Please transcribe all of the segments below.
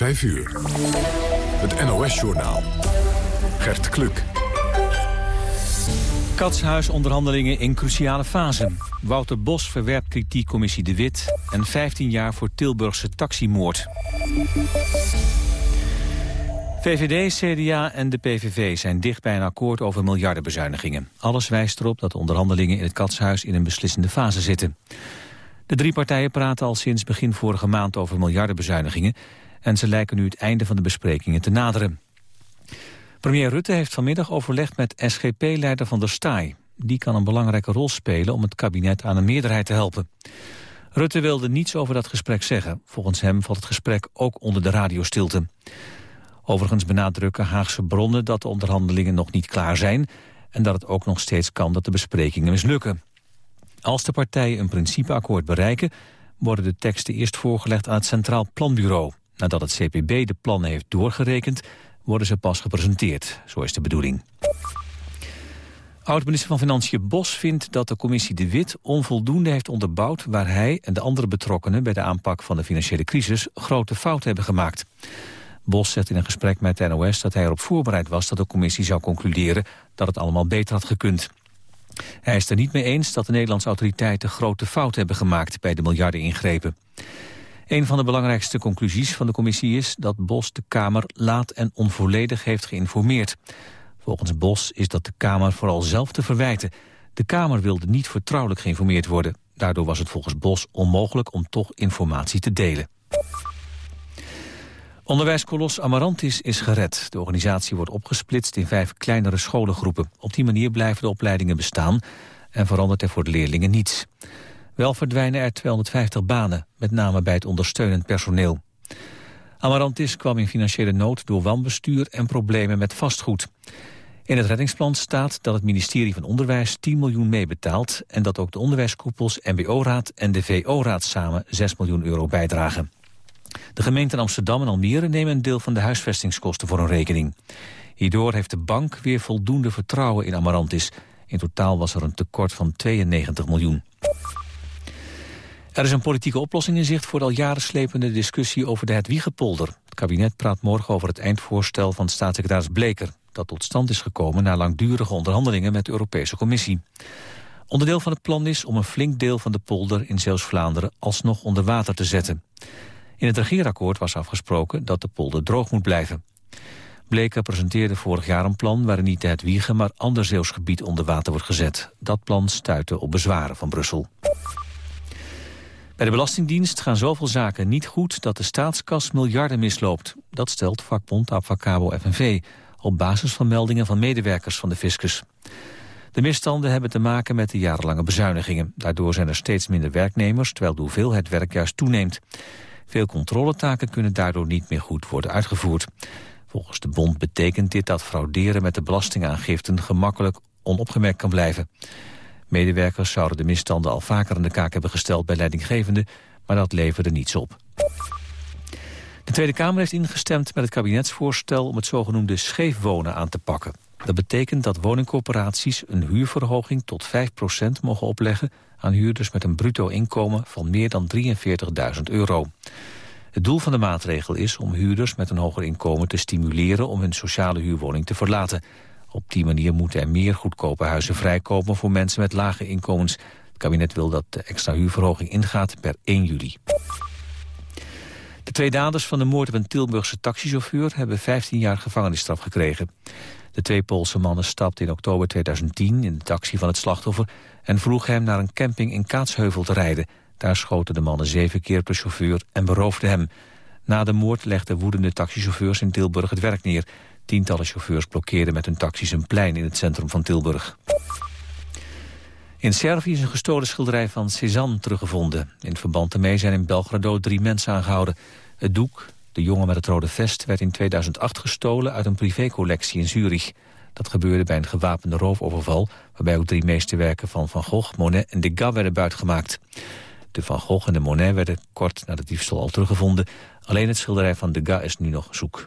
5 uur. Het NOS-journaal. Gert Kluk. Katshuisonderhandelingen in cruciale fase. Wouter Bos verwerpt kritiek commissie De Wit... en 15 jaar voor Tilburgse taximoord. VVD, CDA en de PVV zijn dicht bij een akkoord over miljardenbezuinigingen. Alles wijst erop dat de onderhandelingen in het Katshuis in een beslissende fase zitten. De drie partijen praten al sinds begin vorige maand over miljardenbezuinigingen... en ze lijken nu het einde van de besprekingen te naderen. Premier Rutte heeft vanmiddag overlegd met SGP-leider Van der Staaij. Die kan een belangrijke rol spelen om het kabinet aan een meerderheid te helpen. Rutte wilde niets over dat gesprek zeggen. Volgens hem valt het gesprek ook onder de radiostilte. Overigens benadrukken Haagse bronnen dat de onderhandelingen nog niet klaar zijn... en dat het ook nog steeds kan dat de besprekingen mislukken. Als de partijen een principeakkoord bereiken... worden de teksten eerst voorgelegd aan het Centraal Planbureau. Nadat het CPB de plannen heeft doorgerekend... worden ze pas gepresenteerd. Zo is de bedoeling. Oud-minister van Financiën Bos vindt dat de commissie De Wit onvoldoende heeft onderbouwd waar hij en de andere betrokkenen bij de aanpak van de financiële crisis grote fouten hebben gemaakt. Bos zegt in een gesprek met NOS dat hij erop voorbereid was dat de commissie zou concluderen dat het allemaal beter had gekund. Hij is er niet mee eens dat de Nederlandse autoriteiten grote fouten hebben gemaakt bij de miljarden ingrepen. Een van de belangrijkste conclusies van de commissie is dat Bos de Kamer laat en onvolledig heeft geïnformeerd. Volgens Bos is dat de Kamer vooral zelf te verwijten. De Kamer wilde niet vertrouwelijk geïnformeerd worden. Daardoor was het volgens Bos onmogelijk om toch informatie te delen. Onderwijskolos Amarantis is gered. De organisatie wordt opgesplitst in vijf kleinere scholengroepen. Op die manier blijven de opleidingen bestaan en verandert er voor de leerlingen niets. Wel verdwijnen er 250 banen, met name bij het ondersteunend personeel. Amarantis kwam in financiële nood door wanbestuur en problemen met vastgoed. In het reddingsplan staat dat het ministerie van Onderwijs 10 miljoen meebetaalt... en dat ook de onderwijskoepels MBO-raad en de VO-raad samen 6 miljoen euro bijdragen. De gemeenten Amsterdam en Almere nemen een deel van de huisvestingskosten voor hun rekening. Hierdoor heeft de bank weer voldoende vertrouwen in Amarantis. In totaal was er een tekort van 92 miljoen. Er is een politieke oplossing in zicht voor de al jaren slepende discussie over de Hedwiegepolder. Het kabinet praat morgen over het eindvoorstel van staatssecretaris Bleker... dat tot stand is gekomen na langdurige onderhandelingen met de Europese Commissie. Onderdeel van het plan is om een flink deel van de polder in Zeeuws-Vlaanderen alsnog onder water te zetten. In het regeerakkoord was afgesproken dat de polder droog moet blijven. Bleker presenteerde vorig jaar een plan waarin niet het Wiegen... maar ander Zeeuws gebied onder water wordt gezet. Dat plan stuitte op bezwaren van Brussel. Bij de Belastingdienst gaan zoveel zaken niet goed... dat de staatskas miljarden misloopt. Dat stelt vakbond Abfacabo FNV... op basis van meldingen van medewerkers van de fiscus. De misstanden hebben te maken met de jarenlange bezuinigingen. Daardoor zijn er steeds minder werknemers... terwijl de hoeveelheid werk juist toeneemt. Veel controletaken kunnen daardoor niet meer goed worden uitgevoerd. Volgens de bond betekent dit dat frauderen met de belastingaangiften gemakkelijk onopgemerkt kan blijven. Medewerkers zouden de misstanden al vaker aan de kaak hebben gesteld bij leidinggevenden, maar dat leverde niets op. De Tweede Kamer heeft ingestemd met het kabinetsvoorstel om het zogenoemde scheefwonen aan te pakken. Dat betekent dat woningcorporaties een huurverhoging tot 5% mogen opleggen aan huurders met een bruto inkomen van meer dan 43.000 euro. Het doel van de maatregel is om huurders met een hoger inkomen te stimuleren om hun sociale huurwoning te verlaten. Op die manier moeten er meer goedkope huizen vrijkomen voor mensen met lage inkomens. Het kabinet wil dat de extra huurverhoging ingaat per 1 juli. De twee daders van de moord op een Tilburgse taxichauffeur hebben 15 jaar gevangenisstraf gekregen. De twee Poolse mannen stapten in oktober 2010 in de taxi van het slachtoffer... en vroegen hem naar een camping in Kaatsheuvel te rijden. Daar schoten de mannen zeven keer op de chauffeur en beroofden hem. Na de moord legden woedende taxichauffeurs in Tilburg het werk neer. Tientallen chauffeurs blokkeerden met hun taxis een plein in het centrum van Tilburg. In Servië is een gestolen schilderij van Cézanne teruggevonden. In verband ermee zijn in Belgrado drie mensen aangehouden. Het doek, de jongen met het rode vest werd in 2008 gestolen uit een privécollectie in Zurich. Dat gebeurde bij een gewapende roofoverval... waarbij ook drie meesterwerken van Van Gogh, Monet en Degas werden buitgemaakt. De Van Gogh en de Monet werden kort na de diefstal al teruggevonden. Alleen het schilderij van Degas is nu nog zoek.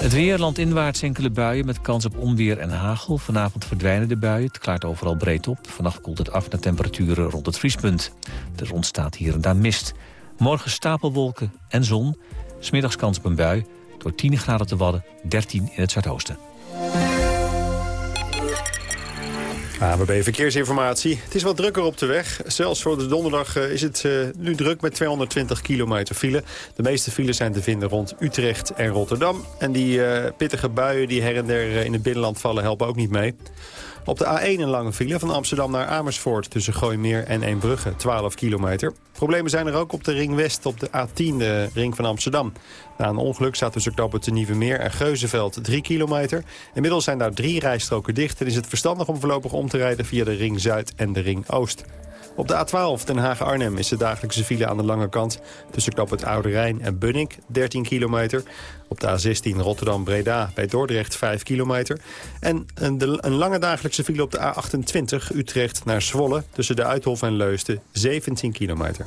Het weer, landinwaarts enkele buien met kans op onweer en hagel. Vanavond verdwijnen de buien, het klaart overal breed op. Vannacht koelt het af naar temperaturen rond het vriespunt. Er ontstaat hier en daar mist. Morgen stapelwolken en zon. Smiddags kans op een bui. Door 10 graden te Wadden, 13 in het zuidoosten. ABB Verkeersinformatie. Het is wat drukker op de weg. Zelfs voor de donderdag eh, is het eh, nu druk met 220 kilometer file. De meeste files zijn te vinden rond Utrecht en Rotterdam. En die uh, pittige buien die her en der in het binnenland vallen helpen ook niet mee. Op de A1 een lange file van Amsterdam naar Amersfoort... tussen Gooimeer en Eembrugge, 12 kilometer. Problemen zijn er ook op de Ring West op de A10, de ring van Amsterdam. Na een ongeluk staat tussen knoppen te Nieuwe Meer en Geuzenveld 3 kilometer. Inmiddels zijn daar drie rijstroken dicht... en is het verstandig om voorlopig om te rijden via de Ring Zuid en de Ring Oost. Op de A12 Den Haag-Arnhem is de dagelijkse file aan de lange kant... tussen knap het Oude Rijn en Bunnik, 13 kilometer. Op de A16 Rotterdam-Breda bij Dordrecht 5 kilometer. En een, een, lange dagelijkse file op de A28 Utrecht naar Zwolle... tussen de Uithof en Leusden, 17 kilometer.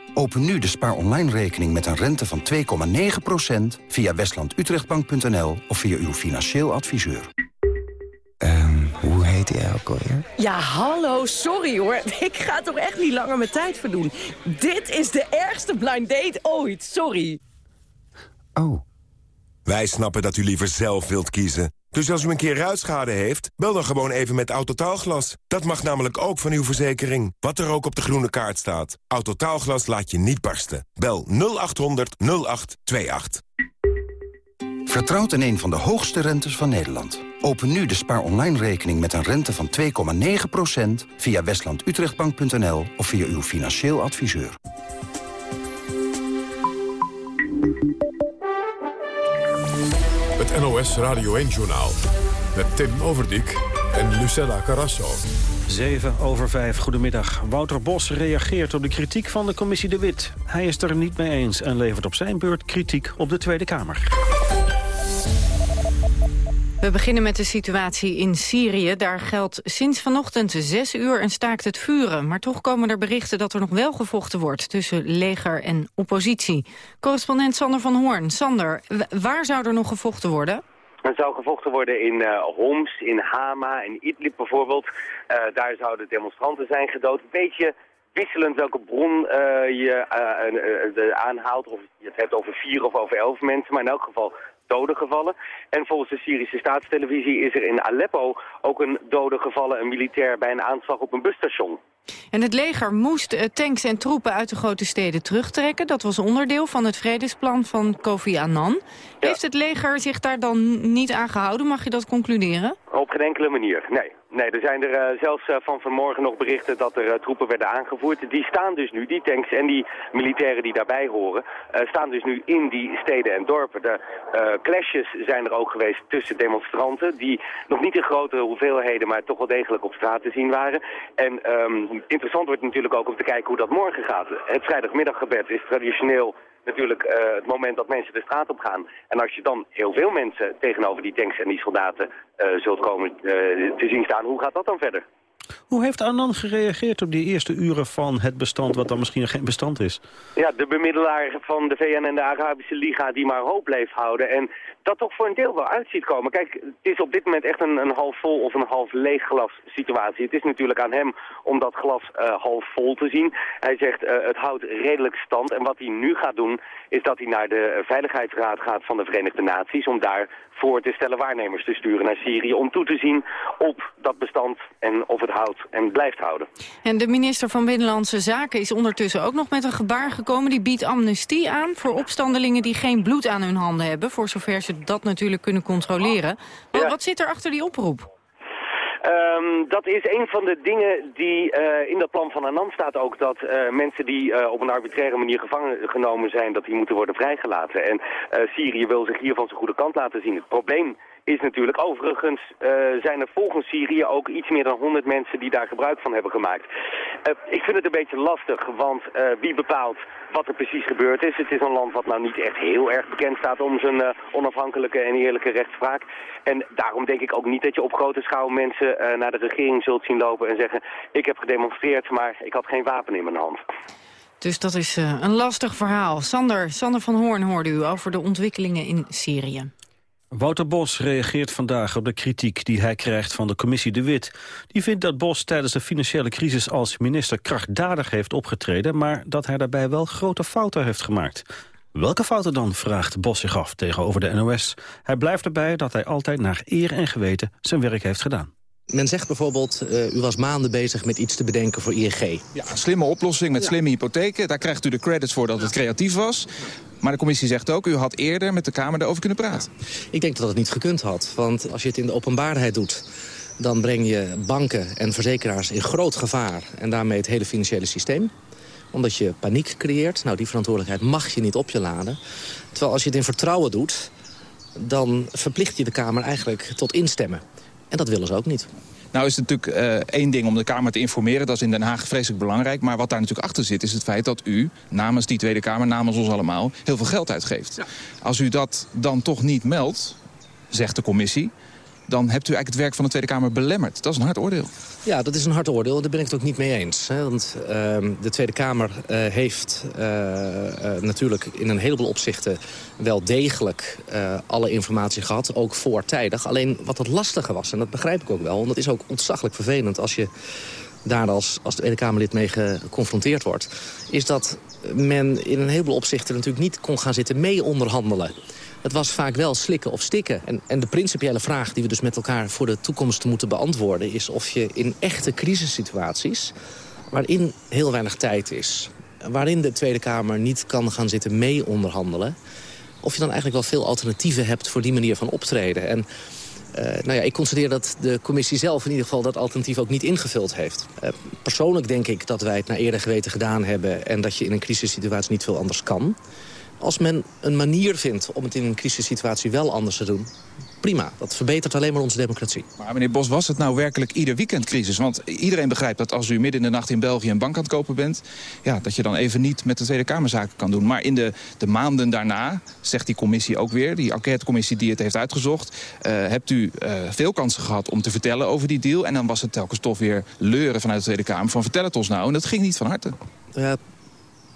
Open nu de Spaar Online rekening met een rente van 2,9% via westlandutrechtbank.nl of via uw financieel adviseur. Um, hoe heet hij ook alweer? Ja, hallo, sorry hoor. Ik ga toch echt niet langer mijn tijd verdoen. Dit is de ergste blind date ooit, sorry. Oh. Wij snappen dat u liever zelf wilt kiezen. Dus als u een keer ruitschade heeft, bel dan gewoon even met Autotaalglas. Dat mag namelijk ook van uw verzekering. Wat er ook op de groene kaart staat. Autotaalglas laat je niet barsten. Bel 0800 0828. Vertrouwt in een van de hoogste rentes van Nederland. Open nu de spaar online rekening met een rente van 2,9% via westlandutrechtbank.nl of via uw financieel adviseur. NOS Radio 1-journaal met Tim Overdijk en Lucella Carrasso. 7 over 5, goedemiddag. Wouter Bos reageert op de kritiek van de commissie De Wit. Hij is er niet mee eens en levert op zijn beurt kritiek op de Tweede Kamer. We beginnen met de situatie in Syrië. Daar geldt sinds vanochtend zes uur een staakt het vuren. Maar toch komen er berichten dat er nog wel gevochten wordt... tussen leger en oppositie. Correspondent Sander van Hoorn. Sander, waar zou er nog gevochten worden? Er zou gevochten worden in uh, Homs, in Hama, in Idlib bijvoorbeeld. Uh, daar zouden demonstranten zijn gedood. Een beetje wisselend welke bron uh, je aanhaalt. Of je het hebt over vier of over elf mensen. Maar in elk geval doden gevallen. En volgens de Syrische staatstelevisie is er in Aleppo ook een dode gevallen, een militair, bij een aanslag op een busstation. En het leger moest eh, tanks en troepen uit de grote steden terugtrekken. Dat was onderdeel van het vredesplan van Kofi Annan. Heeft het leger zich daar dan niet aan gehouden? Mag je dat concluderen? Op geen enkele manier, nee. Nee, er zijn er uh, zelfs uh, van vanmorgen nog berichten dat er uh, troepen werden aangevoerd. Die staan dus nu, die tanks en die militairen die daarbij horen, staan dus nu in die steden en dorpen. De clashes zijn er ook geweest tussen demonstranten die nog niet in grote hoeveelheden, maar toch wel degelijk op straat te zien waren. En um, interessant wordt natuurlijk ook om te kijken hoe dat morgen gaat. Het vrijdagmiddaggebed is traditioneel natuurlijk uh, het moment dat mensen de straat op gaan. En als je dan heel veel mensen tegenover die tanks en die soldaten uh, zult komen uh, te zien staan, hoe gaat dat dan verder? Hoe heeft Annan gereageerd op die eerste uren van het bestand, wat dan misschien geen bestand is? Ja, de bemiddelaar van de VN en de Arabische Liga die maar hoop bleef houden. En dat toch voor een deel wel uit ziet komen. Kijk, het is op dit moment echt een, een half vol of een half leeg glas situatie. Het is natuurlijk aan hem om dat glas uh, half vol te zien. Hij zegt uh, het houdt redelijk stand. En wat hij nu gaat doen is dat hij naar de Veiligheidsraad gaat van de Verenigde Naties... om daar voor te stellen waarnemers te sturen naar Syrië... om toe te zien op dat bestand en of het houdt en blijft houden. En de minister van Binnenlandse Zaken is ondertussen ook nog met een gebaar gekomen. Die biedt amnestie aan voor opstandelingen die geen bloed aan hun handen hebben... voor zover ze dat natuurlijk kunnen controleren. Wat, wat zit er achter die oproep? Um, dat is een van de dingen die uh, in dat plan van Anand staat ook... dat uh, mensen die uh, op een arbitraire manier gevangen genomen zijn... dat die moeten worden vrijgelaten. En Syrië wil zich hier van zijn goede kant laten zien. Het probleem is natuurlijk. Overigens uh, zijn er volgens Syrië ook iets meer dan 100 mensen die daar gebruik van hebben gemaakt. Uh, ik vind het een beetje lastig, want uh, wie bepaalt wat er precies gebeurd is. Het is een land wat nou niet echt heel erg bekend staat om zijn onafhankelijke en eerlijke rechtspraak. En daarom denk ik ook niet dat je op grote schaal mensen naar de regering zult zien lopen en zeggen... ik heb gedemonstreerd, maar ik had geen wapen in mijn hand. Dus dat is een lastig verhaal. Sander, Sander van Hoorn hoorde u over de ontwikkelingen in Syrië. Wouter Bos reageert vandaag op de kritiek die hij krijgt van de commissie De Wit. Die vindt dat Bos tijdens de financiële crisis als minister krachtdadig heeft opgetreden... maar dat hij daarbij wel grote fouten heeft gemaakt. Welke fouten dan, vraagt Bos zich af tegenover de NOS. Hij blijft erbij dat hij altijd naar eer en geweten zijn werk heeft gedaan. Men zegt bijvoorbeeld, uh, u was maanden bezig met iets te bedenken voor ING. Ja, een slimme oplossing met slimme hypotheken. Daar krijgt u de credits voor dat het creatief was. Maar de commissie zegt ook, u had eerder met de Kamer erover kunnen praten. Ik denk dat het niet gekund had. Want als je het in de openbaarheid doet dan breng je banken en verzekeraars in groot gevaar... en daarmee het hele financiële systeem. Omdat je paniek creëert. Nou, die verantwoordelijkheid mag je niet op je laden. Terwijl als je het in vertrouwen doet... dan verplicht je de Kamer eigenlijk tot instemmen. En dat willen ze ook niet. Nou is het natuurlijk uh, één ding om de Kamer te informeren. Dat is in Den Haag vreselijk belangrijk. Maar wat daar natuurlijk achter zit is het feit dat u namens die Tweede Kamer, namens ons allemaal, heel veel geld uitgeeft. Als u dat dan toch niet meldt, zegt de commissie dan hebt u eigenlijk het werk van de Tweede Kamer belemmerd. Dat is een hard oordeel. Ja, dat is een hard oordeel. Daar ben ik het ook niet mee eens. Hè? Want uh, de Tweede Kamer uh, heeft uh, natuurlijk in een heleboel opzichten... wel degelijk alle informatie gehad, ook voortijdig. Alleen wat het lastige was, en dat begrijp ik ook wel... want dat is ook ontzaglijk vervelend als je daar als, als Tweede Kamerlid mee geconfronteerd wordt... is dat men in een heleboel opzichten natuurlijk niet kon gaan zitten mee onderhandelen. Het was vaak wel slikken of stikken. En, en de principiële vraag die we dus met elkaar voor de toekomst moeten beantwoorden... is of je in echte crisissituaties, waarin heel weinig tijd is... waarin de Tweede Kamer niet kan gaan zitten mee onderhandelen... of je dan eigenlijk wel veel alternatieven hebt voor die manier van optreden. En uh, nou ja, ik constateer dat de commissie zelf in ieder geval dat alternatief ook niet ingevuld heeft. Uh, persoonlijk denk ik dat wij het naar eerder geweten gedaan hebben... en dat je in een crisissituatie niet veel anders kan. Als men een manier vindt om het in een crisissituatie wel anders te doen... prima, dat verbetert alleen maar onze democratie. Maar meneer Bos, was het nou werkelijk ieder weekend crisis? Want iedereen begrijpt dat als u midden in de nacht in België een bank aan het kopen bent... Ja, dat je dan even niet met de Tweede Kamerzaken kan doen. Maar in de, de maanden daarna, zegt die commissie ook weer... die enquêtecommissie die het heeft uitgezocht... Uh, hebt u uh, veel kansen gehad om te vertellen over die deal... en dan was het telkens toch weer leuren vanuit de Tweede Kamer... van vertel het ons nou, en dat ging niet van harte. Ja,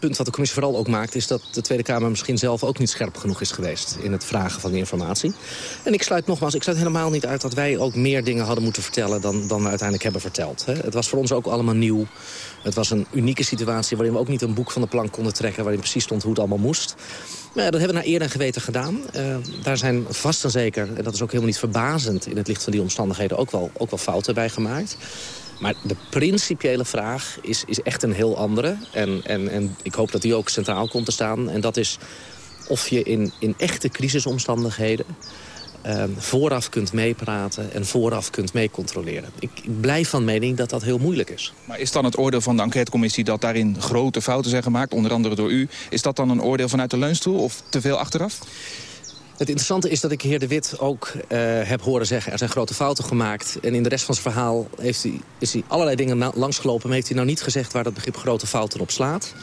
punt wat de commissie vooral ook maakt... is dat de Tweede Kamer misschien zelf ook niet scherp genoeg is geweest... in het vragen van die informatie. En ik sluit nogmaals, ik sluit helemaal niet uit... dat wij ook meer dingen hadden moeten vertellen dan, dan we uiteindelijk hebben verteld. Hè. Het was voor ons ook allemaal nieuw. Het was een unieke situatie waarin we ook niet een boek van de plank konden trekken... waarin precies stond hoe het allemaal moest. Maar dat hebben we naar eerder en geweten gedaan. Uh, daar zijn vast en zeker, en dat is ook helemaal niet verbazend... in het licht van die omstandigheden ook wel, ook wel fouten bij gemaakt. Maar de principiële vraag is, is echt een heel andere. En, en, en ik hoop dat die ook centraal komt te staan. En dat is of je in, in echte crisisomstandigheden... Uh, vooraf kunt meepraten en vooraf kunt meecontroleren. Ik, ik blijf van mening dat dat heel moeilijk is. Maar is dan het oordeel van de enquêtecommissie dat daarin grote fouten zijn gemaakt, onder andere door u, is dat dan een oordeel vanuit de leunstoel of te veel achteraf? Het interessante is dat ik heer De Wit ook uh, heb horen zeggen... er zijn grote fouten gemaakt. En in de rest van zijn verhaal heeft hij, is hij allerlei dingen langsgelopen... maar heeft hij nou niet gezegd waar dat begrip grote fouten op slaat.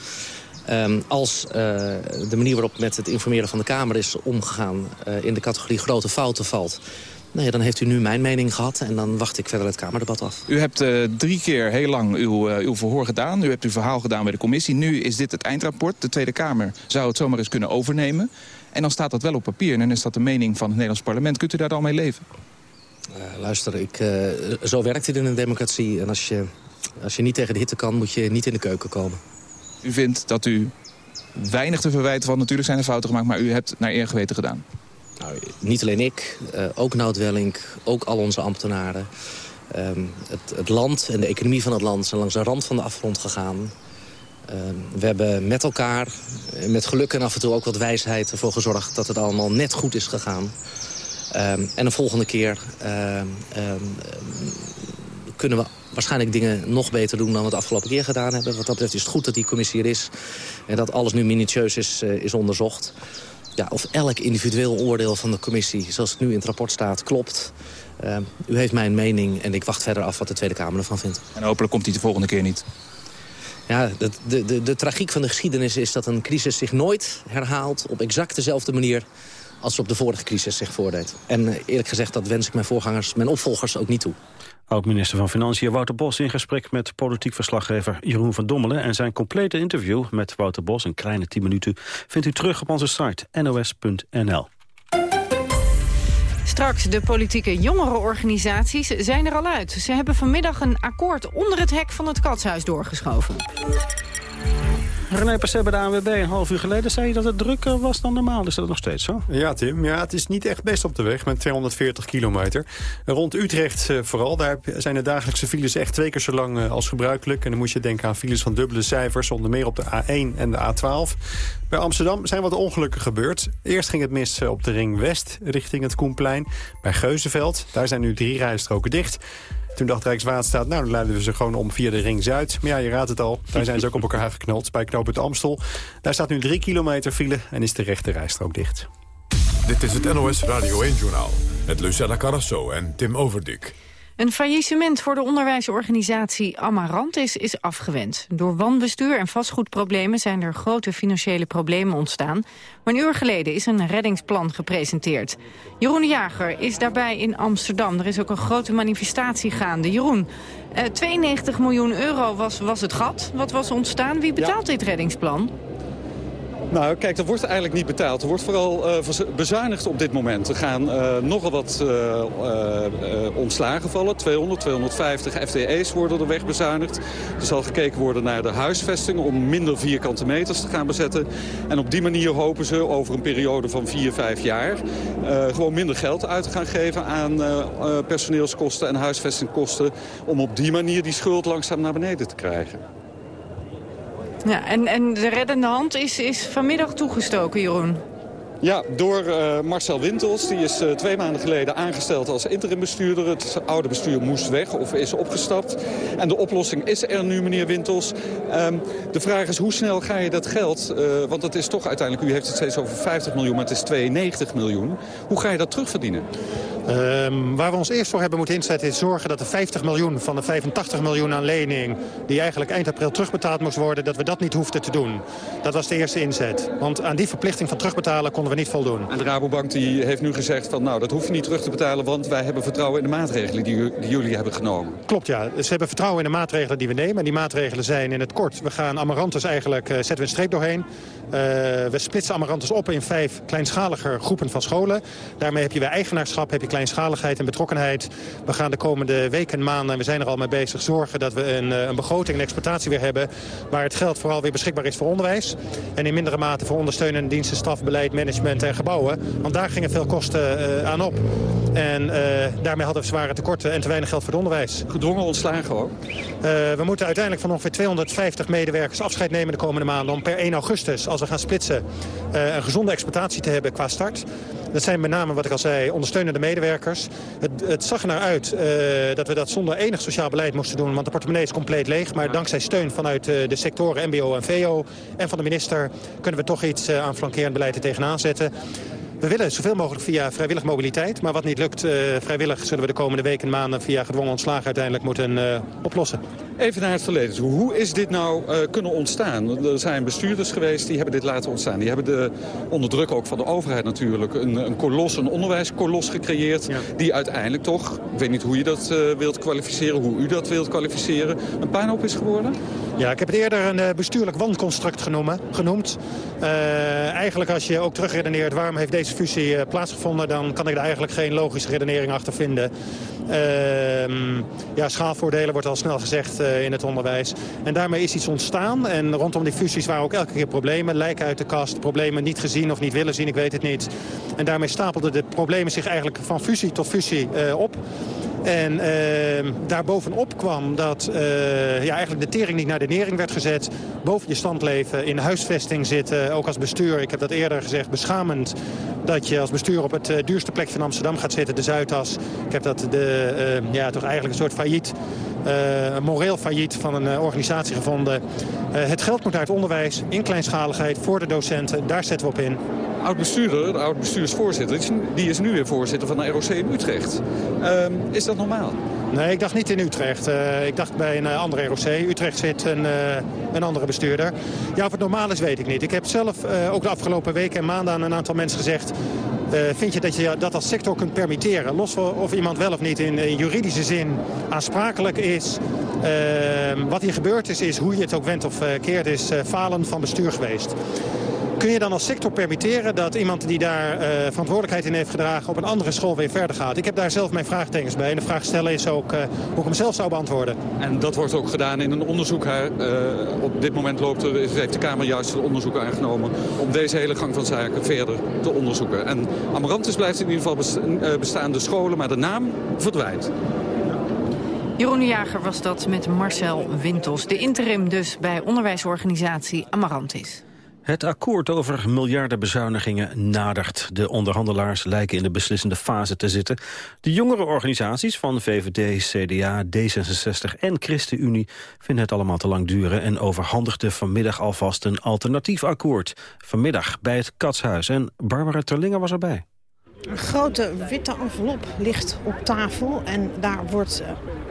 Um, als uh, de manier waarop met het informeren van de Kamer is omgegaan... Uh, in de categorie grote fouten valt... Nou dan heeft u nu mijn mening gehad en dan wacht ik verder het Kamerdebat af. U hebt drie keer heel lang uw, uw verhoor gedaan. U hebt uw verhaal gedaan bij de commissie. Nu is dit het eindrapport. De Tweede Kamer zou het zomaar eens kunnen overnemen. En dan staat dat wel op papier en dan is dat de mening van het Nederlands parlement. Kunt u daar dan mee leven? Uh, luister, ik, uh, zo werkt het in een democratie. En als je, als je niet tegen de hitte kan, moet je niet in de keuken komen. U vindt dat u weinig te verwijten van, natuurlijk zijn er fouten gemaakt... maar u hebt naar eer geweten gedaan? Nou, niet alleen ik, uh, ook Nout ook al onze ambtenaren. Um, het, het land en de economie van het land zijn langs de rand van de afgrond gegaan. Ehm, we hebben met elkaar, eh, met geluk en af en toe ook wat wijsheid ervoor gezorgd... dat het allemaal net goed is gegaan. Um, en de volgende keer um, kunnen we waarschijnlijk dingen nog beter doen... dan we het afgelopen keer gedaan hebben. Wat dat betreft is het goed dat die commissie er is. En dat alles nu minutieus is, uh, is onderzocht. ja, of elk individueel oordeel van de commissie, zoals het nu in het rapport staat, klopt. U heeft mijn mening en ik wacht verder af wat de Tweede Kamer ervan vindt. En hopelijk komt hij de volgende keer niet. Ja, de, de, de, de tragiek van de geschiedenis is dat een crisis zich nooit herhaalt... op exact dezelfde manier als op de vorige crisis zich voordeed. En uh, eerlijk gezegd, dat wens ik mijn voorgangers, mijn opvolgers ook niet toe. Oud-minister van Financiën Wouter Bos in gesprek met politiek verslaggever Jeroen van Dommelen. En zijn complete interview met Wouter Bos, een kleine 10 minuten, vindt u terug op onze site nos.nl. Straks, de politieke jongerenorganisaties zijn er al uit. Ze hebben vanmiddag een akkoord onder het hek van het Katshuis doorgeschoven. René Passet bij de ANWB een half uur geleden zei je dat het drukker was dan normaal. Is dat nog steeds zo? Ja, Tim. Ja, het is niet echt best op de weg met 240 kilometer. Rond Utrecht uh, vooral, daar zijn de dagelijkse files echt twee keer zo lang uh, als gebruikelijk. En dan moet je denken aan files van dubbele cijfers, onder meer op de A1 en de A12. Bij Amsterdam zijn wat ongelukken gebeurd. Eerst ging het mis uh, op de Ring West richting het Koenplein. Bij Geuzenveld, daar zijn nu drie rijstroken dicht. Toen dacht Rijkswaterstaat, nou dan leiden we ze gewoon om via de Ring Zuid. Maar ja, je raadt het al, daar zijn ze ook op elkaar geknald bij knooppunt Amstel. Daar staat nu drie kilometer file en is de rechte rijstrook dicht. Dit is het NOS Radio 1-journaal met Lucella Carrasso en Tim Overdik. Een faillissement voor de onderwijsorganisatie Amarantis is afgewend. Door wanbestuur en vastgoedproblemen zijn er grote financiële problemen ontstaan. Maar een uur geleden is een reddingsplan gepresenteerd. Jeroen de Jager is daarbij in Amsterdam. Er is ook een grote manifestatie gaande. Jeroen, eh, 92 miljoen euro was, was het gat. Wat was ontstaan? Wie betaalt ja. dit reddingsplan? Nou, kijk, er wordt eigenlijk niet betaald. Er wordt vooral uh, bezuinigd op dit moment. Er gaan uh, nogal wat uh, ontslagen vallen. 200, 250 FTE's worden er wegbezuinigd. Er zal gekeken worden naar de huisvesting om minder vierkante meters te gaan bezetten. En op die manier hopen ze over een periode van 4, 5 jaar... gewoon minder geld uit te gaan geven aan personeelskosten en huisvestingkosten... om op die manier die schuld langzaam naar beneden te krijgen. Ja, en, en de reddende hand is, is vanmiddag toegestoken, Jeroen. Ja, door uh, Marcel Wintels. Die is uh, twee maanden geleden aangesteld als interimbestuurder. Het oude bestuur moest weg of is opgestapt. En de oplossing is er nu, meneer Wintels. Um, de vraag is hoe snel ga je dat geld... Uh, want het is toch uiteindelijk, u heeft het steeds over 50 miljoen... maar het is 92 miljoen. Hoe ga je dat terugverdienen? Um, waar we ons eerst voor hebben moeten inzetten is zorgen dat de 50 miljoen van de 85 miljoen aan lening... die eigenlijk eind april terugbetaald moest worden, dat we dat niet hoefden te doen. Dat was de eerste inzet. Want aan die verplichting van terugbetalen konden we niet voldoen. En de Rabobank die heeft nu gezegd van nou dat hoef je niet terug te betalen... want wij hebben vertrouwen in de maatregelen die, die jullie hebben genomen. Klopt ja. Ze hebben vertrouwen in de maatregelen die we nemen. En die maatregelen zijn in het kort. We gaan Amarantus eigenlijk, uh, zetten we een streep doorheen. Uh, we splitsen Amarantus op in vijf kleinschaliger groepen van scholen. Daarmee heb je weer eigenaarschap, heb je kleinschaligheid en betrokkenheid. We gaan de komende weken en maanden, en we zijn er al mee bezig... zorgen dat we een, een begroting en exploitatie weer hebben... waar het geld vooral weer beschikbaar is voor onderwijs. En in mindere mate voor ondersteunende diensten, stafbeleid, management en gebouwen. Want daar gingen veel kosten uh, aan op. En uh, daarmee hadden we zware tekorten en te weinig geld voor het onderwijs. Gedwongen ontslagen? Uh, we moeten uiteindelijk van ongeveer 250 medewerkers afscheid nemen de komende maanden... om per 1 augustus, als we gaan splitsen, een gezonde exploitatie te hebben qua start. Dat zijn met name, wat ik al zei, ondersteunende medewerkers. Het, het zag naar uit uh, dat we dat zonder enig sociaal beleid moesten doen... want de portemonnee is compleet leeg. Maar dankzij steun vanuit uh, de sectoren MBO en VO en van de minister... kunnen we toch iets uh, aan flankerend beleid er tegenaan zetten. We willen zoveel mogelijk via vrijwillig mobiliteit. Maar wat niet lukt, uh, vrijwillig zullen we de komende weken en maanden... via gedwongen ontslag uiteindelijk moeten uh, oplossen. Even naar het verleden. Hoe is dit nou uh, kunnen ontstaan? Er zijn bestuurders geweest die hebben dit laten ontstaan. Die hebben de, onder druk ook van de overheid natuurlijk... een, een kolos, een onderwijskolos gecreëerd... Ja. die uiteindelijk toch, ik weet niet hoe je dat wilt kwalificeren... hoe u dat wilt kwalificeren, een puinhoop is geworden? Ja, ik heb het eerder een bestuurlijk wanconstruct genoemen, genoemd. eigenlijk als je ook terugredeneert... waarom heeft deze fusie uh, plaatsgevonden... dan kan ik er eigenlijk geen logische redenering achter vinden. Uh, ja, schaalvoordelen wordt al snel gezegd uh, in het onderwijs. En daarmee is iets ontstaan. En rondom die fusies waren ook elke keer problemen. Lijken uit de kast, problemen niet gezien of niet willen zien, ik weet het niet. En daarmee stapelden de problemen zich eigenlijk van fusie tot fusie uh, op. En uh, daarbovenop kwam dat ja, eigenlijk de tering niet naar de nering werd gezet. Boven je stand leven, in huisvesting zitten, ook als bestuur. Ik heb dat eerder gezegd, beschamend dat je als bestuur op het uh, duurste plekje van Amsterdam gaat zitten, de Zuidas. Ik heb dat de, uh, ja, toch eigenlijk een soort failliet, uh, een moreel failliet van een organisatie gevonden. het geld moet naar het onderwijs, in kleinschaligheid, voor de docenten. Daar zetten we op in. Oud-bestuurder, oud-bestuursvoorzitter, die is nu weer voorzitter van de ROC in Utrecht. Ehm, is dat normaal? Nee, ik dacht niet in Utrecht. Uh, ik dacht bij een uh, andere ROC. Utrecht zit een, uh, een andere bestuurder. Ja, of het normaal is, weet ik niet. Ik heb zelf ook de afgelopen weken en maanden aan een aantal mensen gezegd... vind je dat je dat als sector kunt permitteren? Los van of iemand wel of niet in, in juridische zin aansprakelijk is. Wat hier gebeurd is, is hoe je het ook wendt of keert, is falen van bestuur geweest. Kun je dan als sector permitteren dat iemand die daar uh, verantwoordelijkheid in heeft gedragen op een andere school weer verder gaat? Ik heb daar zelf mijn vraagtekens bij. En de vraag stellen is ook uh, hoe ik hem zelf zou beantwoorden. En dat wordt ook gedaan in een onderzoek. Uh, op dit moment loopt er, heeft de Kamer juist een onderzoek aangenomen om deze hele gang van zaken verder te onderzoeken. En Amarantus blijft in ieder geval bestaande scholen, maar de naam verdwijnt. Jeroen de Jager was dat met Marcel Wintels. De interim dus bij onderwijsorganisatie Amarantis. Het akkoord over miljardenbezuinigingen nadert. De onderhandelaars lijken in de beslissende fase te zitten. De jongere organisaties van VVD, CDA, D66 en ChristenUnie... vinden het allemaal te lang duren... en overhandigden vanmiddag alvast een alternatief akkoord. Vanmiddag bij het Katshuis. En Barbara Terlinger was erbij. Een grote witte envelop ligt op tafel en daar wordt eh,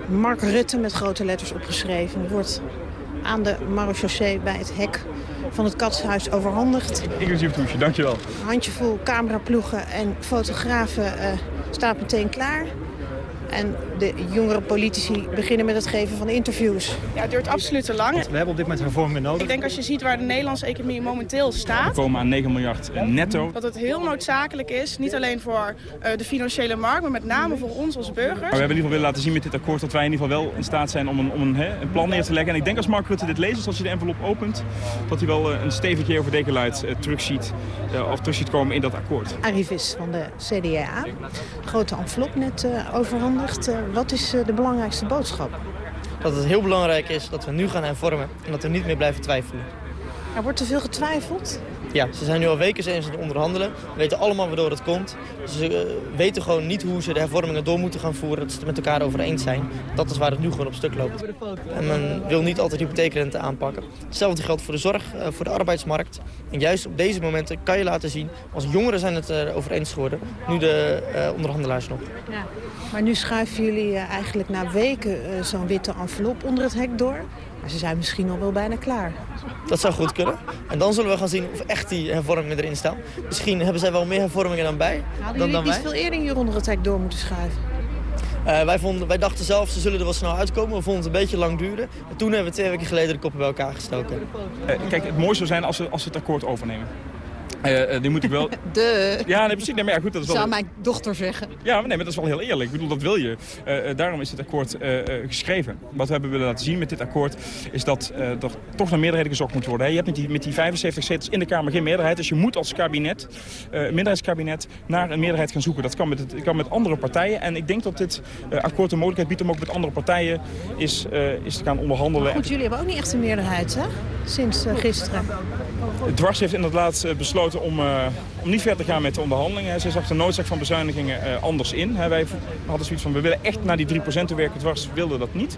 Mark Rutte met grote letters opgeschreven. Wordt aan de marechaussee bij het hek van het katshuis overhandigd. Inclusief douche, dankjewel. Een handjevol cameraploegen en fotografen uh, staat meteen klaar. En de jongere politici beginnen met het geven van interviews. Ja, het duurt absoluut te lang. We hebben op dit moment hervormingen nodig. Ik denk als je ziet waar de Nederlandse economie momenteel staat... We komen aan 9 miljard netto. Dat het heel noodzakelijk is, niet alleen voor uh, de financiële markt... maar met name voor ons als burgers. Maar we hebben in ieder geval willen laten zien met dit akkoord... dat wij in ieder geval wel in staat zijn om een, om een, hè, een plan neer te leggen. En ik denk als Mark Rutte dit leest, als je de envelop opent... dat hij wel uh, een stevig keer over dekenluid uh, terugziet, of terug ziet komen in dat akkoord. Arrivis van de CDA. Grote envelop net overhandigd. Wat is is eh, de belangrijkste boodschap? Dat het heel belangrijk is dat we nu gaan hervormen en dat we niet meer blijven twijfelen. Er wordt te veel getwijfeld? Ja, ze zijn nu al weken eens aan het onderhandelen. We weten allemaal waardoor het komt. Ze uh, weten gewoon niet hoe ze de hervormingen door moeten gaan voeren. Dat ze het met elkaar over eens zijn. Dat is waar het nu gewoon op stuk loopt. En men wil niet altijd hypotheekrente aanpakken. Hetzelfde geldt voor de zorg, uh, voor de arbeidsmarkt. En juist op deze momenten kan je laten zien... als jongeren zijn het erover eens geworden. Nu de uh, onderhandelaars nog. Ja. Maar nu schuiven jullie eigenlijk na weken zo'n witte envelop onder het hek door. Maar ze zijn misschien al wel bijna klaar. Dat zou goed kunnen. En dan zullen we gaan zien of echt die hervormingen erin staan. Misschien hebben zij wel meer hervormingen dan wij. Hadden dan, jullie dan niet veel eerder hier onder het hek door moeten schuiven? Uh, wij, vonden, wij dachten zelf, ze zullen er wel snel uitkomen. We vonden het een beetje lang duren. En toen hebben we twee weken geleden de koppen bij elkaar gestoken. Uh, kijk, het mooiste zou zijn als we, als we het akkoord overnemen. Uh, die moet ik wel... De. Ja, nee, precies. Nee, maar ja, goed, dat is wel... Zou mijn dochter zeggen. Ja, maar nee, maar dat is wel heel eerlijk. Ik bedoel, dat wil je. Uh, daarom is dit akkoord geschreven. Wat we hebben willen laten zien met dit akkoord... is dat er toch naar meerderheid gezocht moet worden. Je hebt met die, met die 75 zetels in de Kamer geen meerderheid. Dus je moet als kabinet, minderheidskabinet, naar een meerderheid gaan zoeken. Dat kan met, het, kan met andere partijen. En ik denk dat dit akkoord de mogelijkheid biedt om ook met andere partijen is, is te gaan onderhandelen. Maar goed, jullie hebben ook niet echt een meerderheid, hè? Sinds gisteren. Dwars heeft inderdaad besloten om, uh, om niet verder te gaan met de onderhandelingen. Zij zag de noodzaak van bezuinigingen uh, anders in. Hè. Wij hadden zoiets van, we willen echt naar die 3% te werken. Dwars wilden dat niet.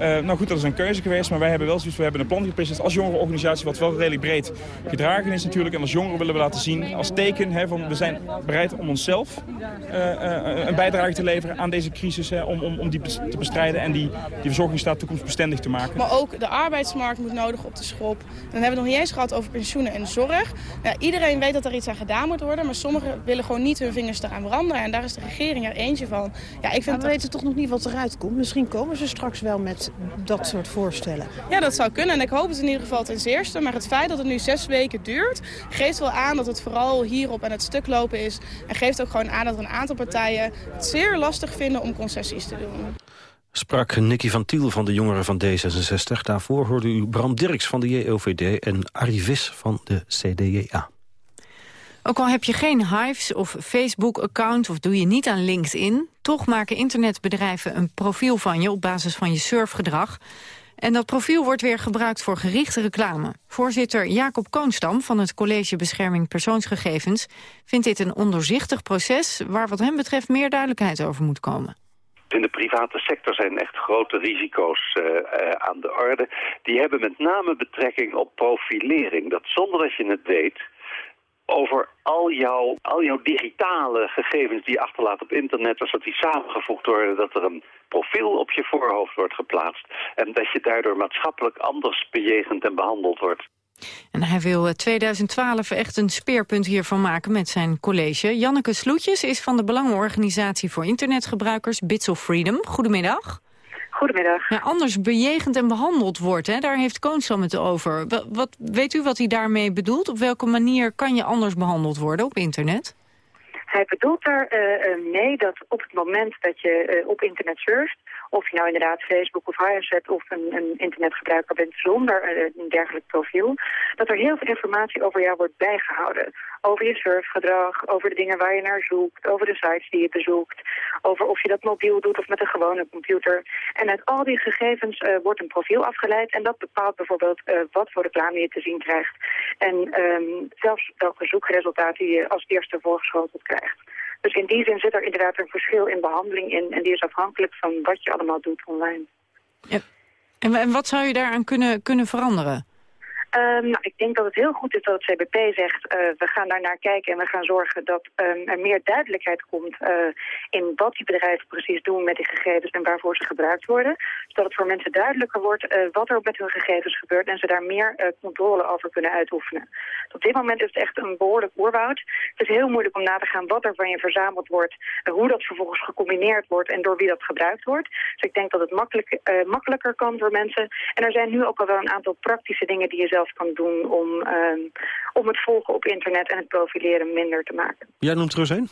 Uh, nou goed, dat is een keuze geweest. Maar wij hebben wel zoiets, we hebben een plan gepresenteerd als jongere organisatie... wat wel redelijk breed gedragen is natuurlijk. En als jongeren willen we laten zien, als teken... Hè, van, we zijn bereid om onszelf een bijdrage te leveren aan deze crisis... Hè, om, om, om die te bestrijden en die, die verzorgingsstaat toekomstbestendig te maken. Maar ook de arbeidsmarkt moet nodig op de schop. Dan hebben we het nog niet eens gehad over pensioenen en zorg. Nou, iedereen weet dat er iets aan gedaan moet worden. Maar sommigen willen gewoon niet hun vingers eraan branden. En daar is de regering er eentje van. Ja, ik vind we weten toch nog niet wat eruit komt. Misschien komen ze straks wel met dat soort voorstellen. Ja, dat zou kunnen. En ik hoop het in ieder geval ten zeerste. Maar het feit dat het nu zes weken duurt... geeft wel aan dat het vooral hierop aan het stuk lopen is. En geeft ook gewoon aan dat een aantal partijen het zeer lastig vinden om concessies te doen sprak Nicky van Tiel van de jongeren van D66. Daarvoor hoorde u Bram Dirks van de JOVD en Arrivis van de CDA. Ook al heb je geen Hives of Facebook-account of doe je niet aan LinkedIn... toch maken internetbedrijven een profiel van je op basis van je surfgedrag. En dat profiel wordt weer gebruikt voor gerichte reclame. Voorzitter Jacob Koonstam van het College Bescherming Persoonsgegevens... vindt dit een ondoorzichtig proces waar wat hem betreft meer duidelijkheid over moet komen. In de private sector zijn echt grote risico's uh, uh, aan de orde. Die hebben met name betrekking op profilering. Dat zonder dat je het weet over al jouw, al jouw digitale gegevens die je achterlaat op internet... als dat die samengevoegd worden, dat er een profiel op je voorhoofd wordt geplaatst... en dat je daardoor maatschappelijk anders bejegend en behandeld wordt. En hij wil 2012 echt een speerpunt hiervan maken met zijn college. Janneke Sloetjes is van de Belangenorganisatie voor Internetgebruikers Bits of Freedom. Goedemiddag. Goedemiddag. Ja, anders bejegend en behandeld wordt, hè? daar heeft Koonstam het over. Wat, wat, weet u wat hij daarmee bedoelt? Op welke manier kan je anders behandeld worden op internet? Hij bedoelt daar uh, mee dat op het moment dat je uh, op internet surft... of je nou inderdaad Facebook of Hiaset of een, een, internetgebruiker bent zonder een dergelijk profiel... dat er heel veel informatie over jou wordt bijgehouden. Over je surfgedrag, over de dingen waar je naar zoekt... over de sites die je bezoekt... over of je dat mobiel doet of met een gewone computer. En uit al die gegevens wordt een profiel afgeleid... en dat bepaalt bijvoorbeeld wat voor reclame je te zien krijgt. En um, zelfs welke zoekresultaten je als eerste voorgeschoteld krijgt. Dus in die zin zit er inderdaad een verschil in behandeling in. En die is afhankelijk van wat je allemaal doet online. Ja. En wat zou je daaraan kunnen, kunnen veranderen? Um, nou, ik denk dat het heel goed is dat het CBP zegt, uh, we gaan daar naar kijken en we gaan zorgen dat um, er meer duidelijkheid komt uh, in wat die bedrijven precies doen met die gegevens en waarvoor ze gebruikt worden. Zodat het voor mensen duidelijker wordt uh, wat er met hun gegevens gebeurt en ze daar meer controle over kunnen uitoefenen. Op dit moment is het echt een behoorlijk oerwoud. Het is heel moeilijk om na te gaan wat er van je verzameld wordt, hoe dat vervolgens gecombineerd wordt en door wie dat gebruikt wordt. Dus ik denk dat het makkelijk, makkelijker kan voor mensen. En er zijn nu ook al wel een aantal praktische dingen die je zelf kan doen om, uh, om het volgen op internet en het profileren minder te maken. Jij noemt er eens een?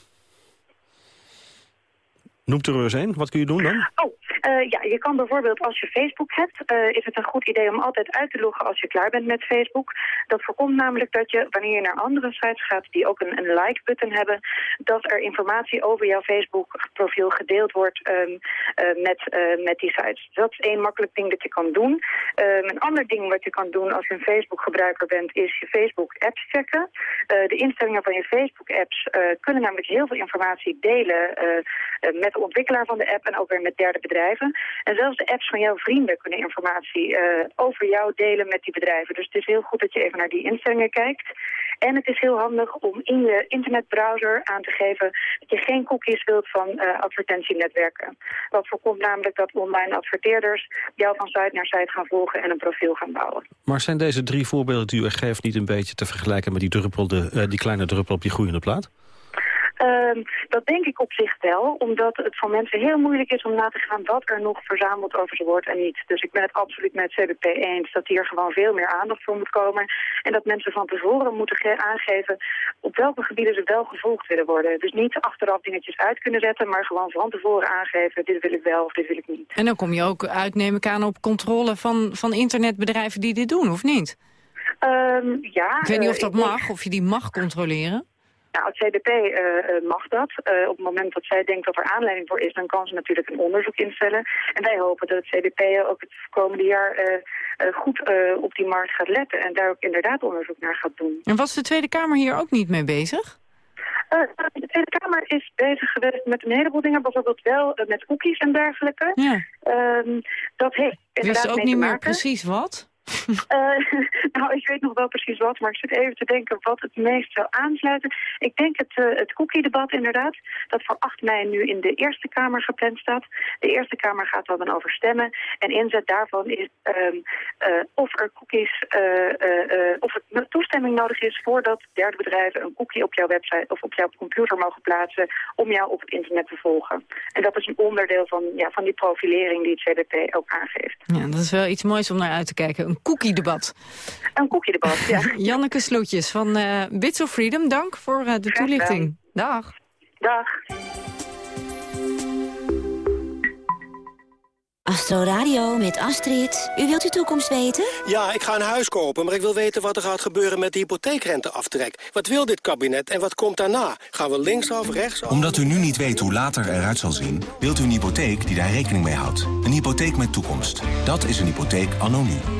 Noemt er eens een. Wat kun je doen dan? Oh, uh, ja, je kan bijvoorbeeld als je Facebook hebt, uh, is het een goed idee om altijd uit te loggen als je klaar bent met Facebook. Dat voorkomt namelijk dat je, wanneer je naar andere sites gaat die ook een, een like-button hebben, dat er informatie over jouw Facebook-profiel gedeeld wordt um, uh, met, met die sites. Dat is één makkelijk ding dat je kan doen. Um, een ander ding wat je kan doen als je een Facebook-gebruiker bent, is je Facebook-apps checken. de instellingen van je Facebook-apps kunnen namelijk heel veel informatie delen met ontwikkelaar van de app en ook weer met derde bedrijven. En zelfs de apps van jouw vrienden kunnen informatie uh, over jou delen met die bedrijven. Dus het is heel goed dat je even naar die instellingen kijkt. En het is heel handig om in je internetbrowser aan te geven dat je geen cookies wilt van uh, advertentienetwerken. Dat voorkomt namelijk dat online adverteerders jou van site naar site gaan volgen en een profiel gaan bouwen. Maar zijn deze drie voorbeelden die u geeft niet een beetje te vergelijken met die, druppel, de, uh, die kleine druppel op je groeiende plaat? Um, dat denk ik op zich wel, omdat het voor mensen heel moeilijk is om na te gaan wat er nog verzameld over ze wordt en niet. Dus ik ben het absoluut met het CBP eens dat hier gewoon veel meer aandacht voor moet komen. En dat mensen van tevoren moeten aangeven op welke gebieden ze wel gevolgd willen worden. Dus niet achteraf dingetjes uit kunnen zetten, maar gewoon van tevoren aangeven dit wil ik wel of dit wil ik niet. En dan kom je ook uit, neem ik aan, op controle van, van internetbedrijven die dit doen, of niet? Um, ja. Ik weet niet of dat mag, of je die mag controleren. Nou, het CDP uh, uh, mag dat. Uh, op het moment dat zij denkt dat er aanleiding voor is, dan kan ze natuurlijk een onderzoek instellen. En wij hopen dat het CDP ook het komende jaar goed op die markt gaat letten en daar ook inderdaad onderzoek naar gaat doen. En was de Tweede Kamer hier ook niet mee bezig? de Tweede Kamer is bezig geweest met een heleboel dingen, bijvoorbeeld wel met cookies en dergelijke. Ja. Ehm, dat heeft inderdaad Wist ook niet meer precies wat? Uh, nou, ik weet nog wel precies wat, maar ik zit even te denken wat het meest zou aansluiten. Ik denk het, uh, het cookie-debat inderdaad, dat voor 8 mei nu in de Eerste Kamer gepland staat. De Eerste Kamer gaat daar dan over stemmen. En inzet daarvan is um, uh, of er cookies, of het toestemming nodig is voordat derde bedrijven een cookie op jouw website of op jouw computer mogen plaatsen om jou op het internet te volgen. En dat is een onderdeel van, ja, van die profilering die het CDP ook aangeeft. Ja, dat is wel iets moois om naar uit te kijken. Koekiedebat. Een koekiedebat, ja. Janneke Sloetjes van uh, Bits of Freedom, dank voor uh, de toelichting. Dag. Dag. Astro Radio met Astrid. U wilt uw toekomst weten? Ja, ik ga een huis kopen, maar ik wil weten wat er gaat gebeuren met de hypotheekrenteaftrek. Wat wil dit kabinet en wat komt daarna? Gaan we linksaf, rechtsaf? Omdat u nu niet weet hoe later eruit zal zien... wilt u een hypotheek die daar rekening mee houdt. Een hypotheek met toekomst. Dat is een hypotheek nu.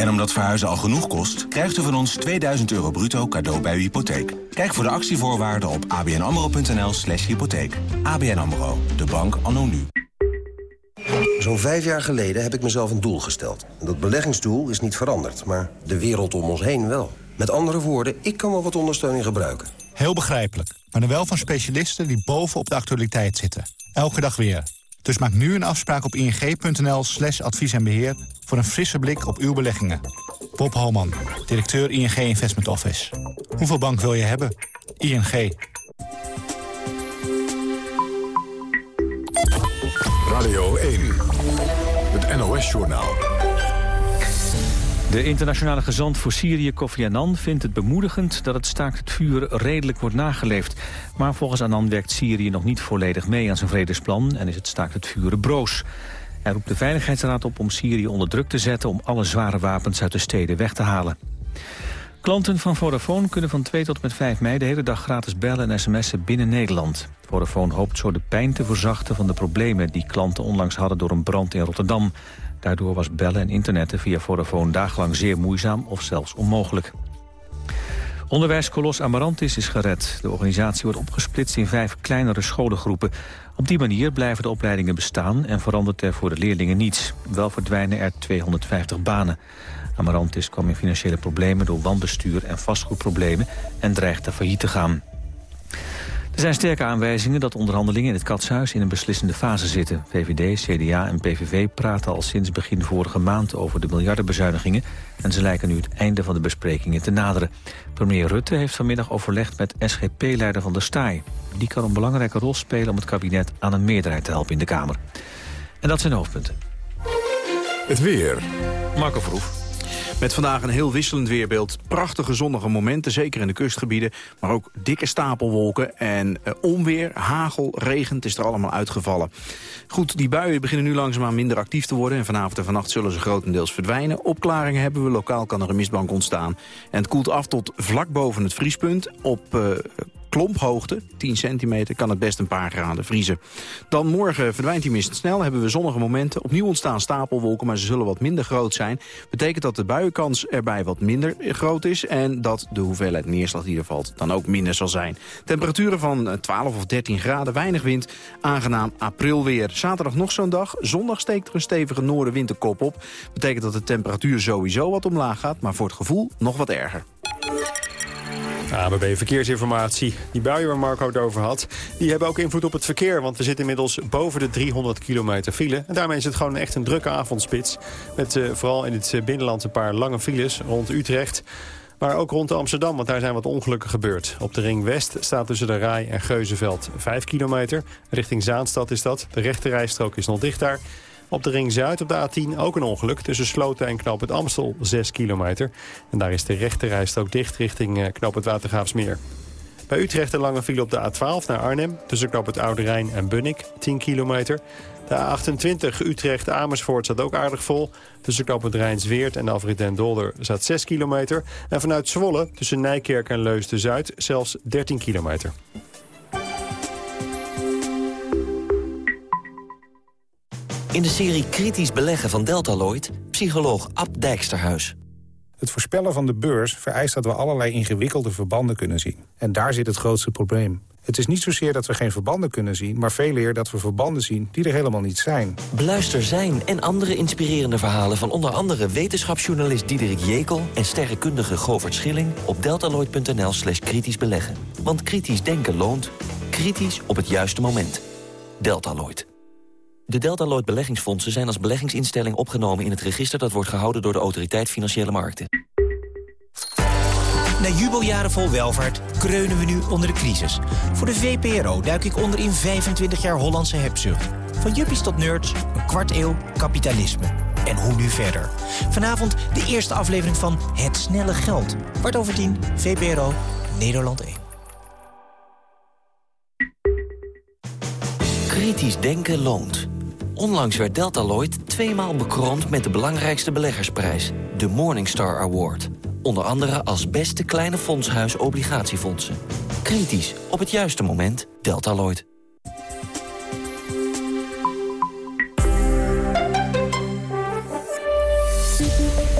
En omdat verhuizen al genoeg kost, krijgt u van ons 2000 euro bruto cadeau bij uw hypotheek. Kijk voor de actievoorwaarden op abnamro.nl slash hypotheek. ABN AMRO, de bank anno nu. Zo'n vijf jaar geleden heb ik mezelf een doel gesteld. Dat beleggingsdoel is niet veranderd, maar de wereld om ons heen wel. Met andere woorden, ik kan wel wat ondersteuning gebruiken. Heel begrijpelijk, maar dan wel van specialisten die bovenop de actualiteit zitten. Elke dag weer. Dus maak nu een afspraak op ing.nl slash advies en beheer... voor een frisse blik op uw beleggingen. Bob Holman, directeur ING Investment Office. Hoeveel bank wil je hebben? ING. Radio 1, het NOS-journaal. De internationale gezant voor Syrië, Kofi Annan, vindt het bemoedigend dat het staakt het vuren redelijk wordt nageleefd. Maar volgens Annan werkt Syrië nog niet volledig mee aan zijn vredesplan en is het staakt het vuren broos. Hij roept de Veiligheidsraad op om Syrië onder druk te zetten om alle zware wapens uit de steden weg te halen. Klanten van Vodafone kunnen van 2 tot met 5 mei de hele dag gratis bellen en sms'en binnen Nederland. Vodafone hoopt zo de pijn te verzachten van de problemen die klanten onlangs hadden door een brand in Rotterdam. Daardoor was bellen en internetten via Vodafone dagenlang zeer moeizaam of zelfs onmogelijk. Onderwijskolos Amarantis is gered. De organisatie wordt opgesplitst in vijf kleinere scholengroepen. Op die manier blijven de opleidingen bestaan en verandert er voor de leerlingen niets. Wel verdwijnen er 250 banen. Amarantis kwam in financiële problemen door wanbestuur en vastgoedproblemen en dreigt failliet te gaan. Er zijn sterke aanwijzingen dat onderhandelingen in het Katshuis in een beslissende fase zitten. VVD, CDA en PVV praten al sinds begin vorige maand over de miljardenbezuinigingen... en ze lijken nu het einde van de besprekingen te naderen. Premier Rutte heeft vanmiddag overlegd met SGP-leider van der Staaij. Die kan een belangrijke rol spelen om het kabinet aan een meerderheid te helpen in de Kamer. En dat zijn de hoofdpunten. Het weer. Marco Verhoef. Met vandaag een heel wisselend weerbeeld. Prachtige zonnige momenten, zeker in de kustgebieden. Maar ook dikke stapelwolken en uh, onweer, hagel, regen. Het is er allemaal uitgevallen. Goed, die buien beginnen nu langzaamaan minder actief te worden. En vanavond en vannacht zullen ze grotendeels verdwijnen. Opklaringen hebben we. Lokaal kan er een mistbank ontstaan. En het koelt af tot vlak boven het vriespunt. Op uh, klomphoogte, 10 centimeter, kan het best een paar graden vriezen. Dan morgen verdwijnt die mist snel, hebben we zonnige momenten. Opnieuw ontstaan stapelwolken, maar ze zullen wat minder groot zijn. Betekent dat de buienkans erbij wat minder groot is... en dat de hoeveelheid neerslag die er valt dan ook minder zal zijn. Temperaturen van 12 of 13 graden, weinig wind, aangenaam aprilweer. Zaterdag nog zo'n dag, zondag steekt er een stevige noordenwinterkop op. Betekent dat de temperatuur sowieso wat omlaag gaat, maar voor het gevoel nog wat erger. ABB Verkeersinformatie. Die buien waar Marco het over had, die hebben ook invloed op het verkeer. Want we zitten inmiddels boven de 300 kilometer file. En daarmee is het gewoon echt een drukke avondspits. Met uh, vooral in het binnenland een paar lange files rond Utrecht. Maar ook rond Amsterdam, want daar zijn wat ongelukken gebeurd. Op de Ring West staat tussen de Rij en Geuzenveld 5 kilometer. Richting Zaanstad is dat. De rechterrijstrook is nog dicht daar. Op de Ring Zuid op de A10 ook een ongeluk. Tussen Sloten en Knoop het Amstel 6 kilometer. En daar is de rechterrijstrook dicht richting uh, Knoop het Watergraafsmeer. Bij Utrecht een lange file op de A12 naar Arnhem. Tussen Knoop het Oude Rijn en Bunnik 10 kilometer. De A28 Utrecht-Amersfoort staat ook aardig vol. Tussen Knoop het Rijnsweert en Alfred den Dolder staat 6 kilometer. En vanuit Zwolle tussen Nijkerk en Leusden-Zuid zelfs 13 kilometer. In de serie Kritisch Beleggen van Deltaloid, psycholoog Ab Dijksterhuis. Het voorspellen van de beurs vereist dat we allerlei ingewikkelde verbanden kunnen zien. En daar zit het grootste probleem. Het is niet zozeer dat we geen verbanden kunnen zien... maar veel eer dat we verbanden zien die er helemaal niet zijn. Beluister zijn en andere inspirerende verhalen... van onder andere wetenschapsjournalist Diederik Jekel... en sterrenkundige Govert Schilling op deltaloid.nl slash kritisch beleggen. Want kritisch denken loont. Kritisch op het juiste moment. Deltaloid. De Deltaloid beleggingsfondsen zijn als beleggingsinstelling opgenomen in het register dat wordt gehouden door de Autoriteit Financiële Markten. Na jubeljaren vol welvaart kreunen we nu onder de crisis. Voor de VPRO duik ik onder in 25 jaar Hollandse hebzucht. Van juppies tot nerds, een kwart eeuw kapitalisme. En hoe nu verder? Vanavond de eerste aflevering van Het Snelle Geld. Kwart over tien, VPRO, Nederland 1. Kritisch denken loont. Onlangs werd Deltaloid tweemaal bekroond met de belangrijkste beleggersprijs, de Morningstar Award. Onder andere als beste kleine fondshuis obligatiefondsen. Kritisch, op het juiste moment, Deltaloid.